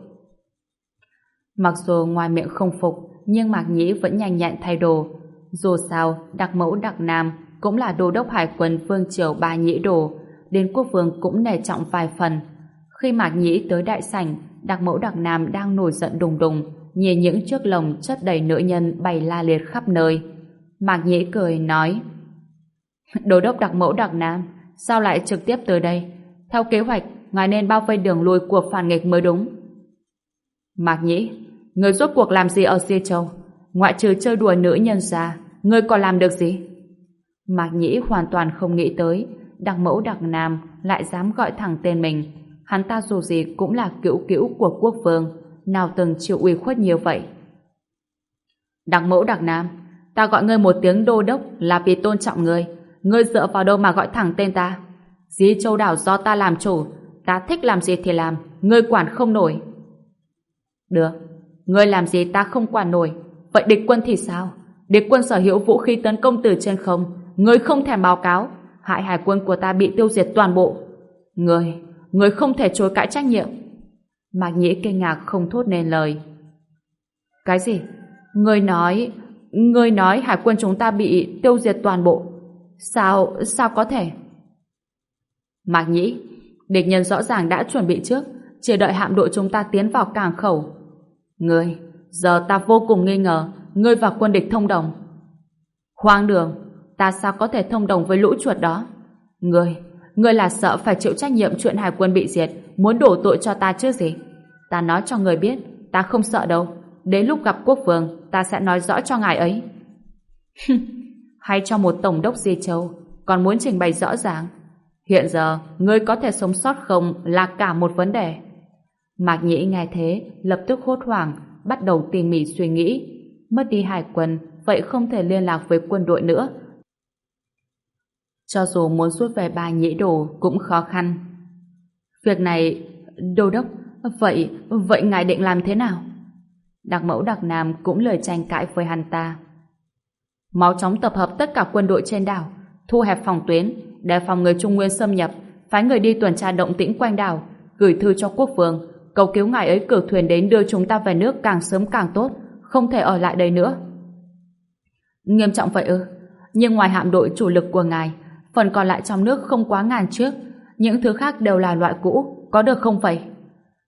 Mặc dù ngoài miệng không phục, nhưng Mạc Nhĩ vẫn nhanh nhẹn thay đồ. Dù sao, đặc mẫu đặc nam cũng là đô đốc hải quân vương triều ba nhĩ đồ, đến quốc vương cũng nể trọng vài phần. Khi Mạc Nhĩ tới đại sảnh, đặc mẫu đặc nam đang nổi giận đùng đùng, nhìn những chiếc lồng chất đầy nữ nhân bày la liệt khắp nơi. Mạc Nhĩ cười nói Đô đốc đặc mẫu đặc nam sao lại trực tiếp tới đây? Theo kế hoạch, ngài nên bao vây đường lui của phản nghịch mới đúng. Mạc Nhĩ, người rốt cuộc làm gì ở Di Châu? Ngoại trừ chơi đùa nữ nhân ra, người còn làm được gì? Mạc Nhĩ hoàn toàn không nghĩ tới đặc mẫu đặc nam lại dám gọi thẳng tên mình. Hắn ta dù gì cũng là cữu cữu của quốc vương, nào từng chịu uy khuất nhiều vậy. Đặc mẫu đặc nam, ta gọi ngươi một tiếng đô đốc là vì tôn trọng ngươi. Ngươi dựa vào đâu mà gọi thẳng tên ta? Dí châu đảo do ta làm chủ, ta thích làm gì thì làm, ngươi quản không nổi. Được, ngươi làm gì ta không quản nổi, vậy địch quân thì sao? Địch quân sở hữu vũ khí tấn công từ trên không, ngươi không thèm báo cáo, hại hải quân của ta bị tiêu diệt toàn bộ. Ngươi, ngươi không thể chối cãi trách nhiệm. Mạc Nhĩ kinh ngạc không thốt nên lời. Cái gì? Ngươi nói, ngươi nói hải quân chúng ta bị tiêu diệt toàn bộ. Sao, sao có thể? Mạc Nhĩ, địch nhân rõ ràng đã chuẩn bị trước, chỉ đợi hạm đội chúng ta tiến vào cảng khẩu. Ngươi, giờ ta vô cùng nghi ngờ, ngươi và quân địch thông đồng. Hoang đường, ta sao có thể thông đồng với lũ chuột đó? Ngươi, ngươi là sợ phải chịu trách nhiệm chuyện hải quân bị diệt, muốn đổ tội cho ta chứ gì? Ta nói cho ngươi biết, ta không sợ đâu. Đến lúc gặp quốc vương, ta sẽ nói rõ cho ngài ấy. Hay cho một tổng đốc Di Châu, còn muốn trình bày rõ ràng. Hiện giờ, ngươi có thể sống sót không là cả một vấn đề. Mạc Nhĩ nghe thế, lập tức hốt hoảng, bắt đầu tỉ mỉ suy nghĩ. Mất đi hải quân, vậy không thể liên lạc với quân đội nữa. Cho dù muốn rút về ba nhĩ đồ cũng khó khăn. Việc này, đô đốc, vậy, vậy ngài định làm thế nào? Đặc mẫu đặc nam cũng lời tranh cãi với hắn ta. Máu chóng tập hợp tất cả quân đội trên đảo, thu hẹp phòng tuyến, đề phòng người Trung Nguyên xâm nhập, phái người đi tuần tra động tĩnh quanh đảo, gửi thư cho quốc vương, cầu cứu ngài ấy cử thuyền đến đưa chúng ta về nước càng sớm càng tốt, không thể ở lại đây nữa. Nghiêm trọng vậy ư? Nhưng ngoài hạm đội chủ lực của ngài, phần còn lại trong nước không quá ngàn chiếc, những thứ khác đều là loại cũ, có được không vậy?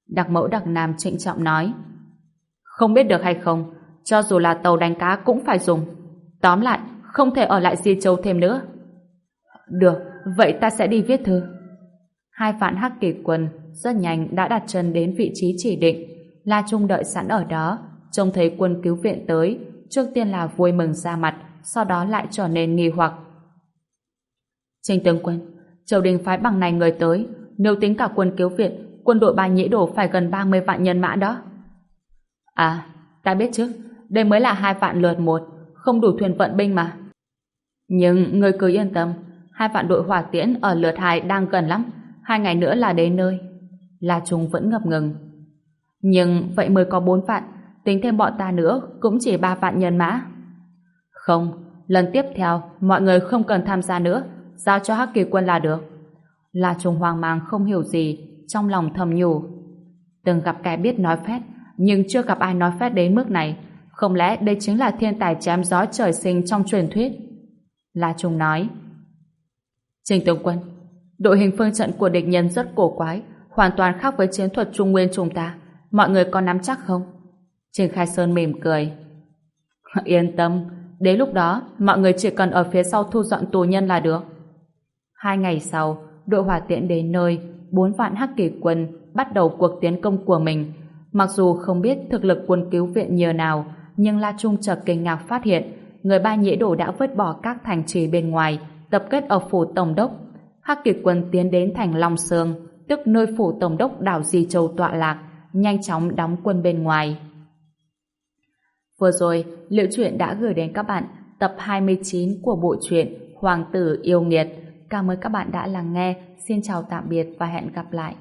Đặc mẫu đặc nam trịnh trọng nói. Không biết được hay không, cho dù là tàu đánh cá cũng phải dùng. Tóm lại, không thể ở lại Di Châu thêm nữa. Được, vậy ta sẽ đi viết thư. Hai vạn hắc kỳ quân rất nhanh đã đặt chân đến vị trí chỉ định. La Trung đợi sẵn ở đó, trông thấy quân cứu viện tới, trước tiên là vui mừng ra mặt, sau đó lại trở nên nghi hoặc. Trình tướng quân, triều đình phái bằng này người tới, nếu tính cả quân cứu viện, quân đội ba nhĩ đổ phải gần 30 vạn nhân mã đó. À, ta biết chứ, đây mới là hai vạn lượt một, không đủ thuyền vận binh mà. Nhưng người cứ yên tâm, hai vạn đội hỏa tiễn ở lượt hai đang gần lắm, hai ngày nữa là đến nơi. La Trung vẫn ngập ngừng. Nhưng vậy mới có bốn vạn, tính thêm bọn ta nữa cũng chỉ ba vạn nhân mã. Không, lần tiếp theo mọi người không cần tham gia nữa, giao cho Hắc Kỳ quân là được. La Trung hoang mang không hiểu gì, trong lòng thầm nhủ. Từng gặp kẻ biết nói phét, nhưng chưa gặp ai nói phét đến mức này. Không lẽ đây chính là thiên tài chém gió trời sinh trong truyền thuyết? La Trung nói. Trình tướng quân, đội hình phương trận của địch nhân rất cổ quái, hoàn toàn khác với chiến thuật trung nguyên chúng ta. Mọi người có nắm chắc không? Trình Khai Sơn mỉm cười. Yên tâm, đến lúc đó mọi người chỉ cần ở phía sau thu dọn tù nhân là được. Hai ngày sau, đội hỏa tiễn đến nơi, bốn vạn hắc kỳ quân bắt đầu cuộc tiến công của mình. Mặc dù không biết thực lực quân cứu viện nhờ nào, nhưng La Trung chợt kinh ngạc phát hiện người ba nhĩ đổ đã vứt bỏ các thành trì bên ngoài, tập kết ở phủ tổng đốc. Hắc kỳ quân tiến đến thành Long Sương, tức nơi phủ tổng đốc đảo Di Châu tọa lạc, nhanh chóng đóng quân bên ngoài. Vừa rồi, Liệu Truyện đã gửi đến các bạn tập 29 của bộ truyện Hoàng tử yêu nghiệt. Cảm ơn các bạn đã lắng nghe. Xin chào tạm biệt và hẹn gặp lại.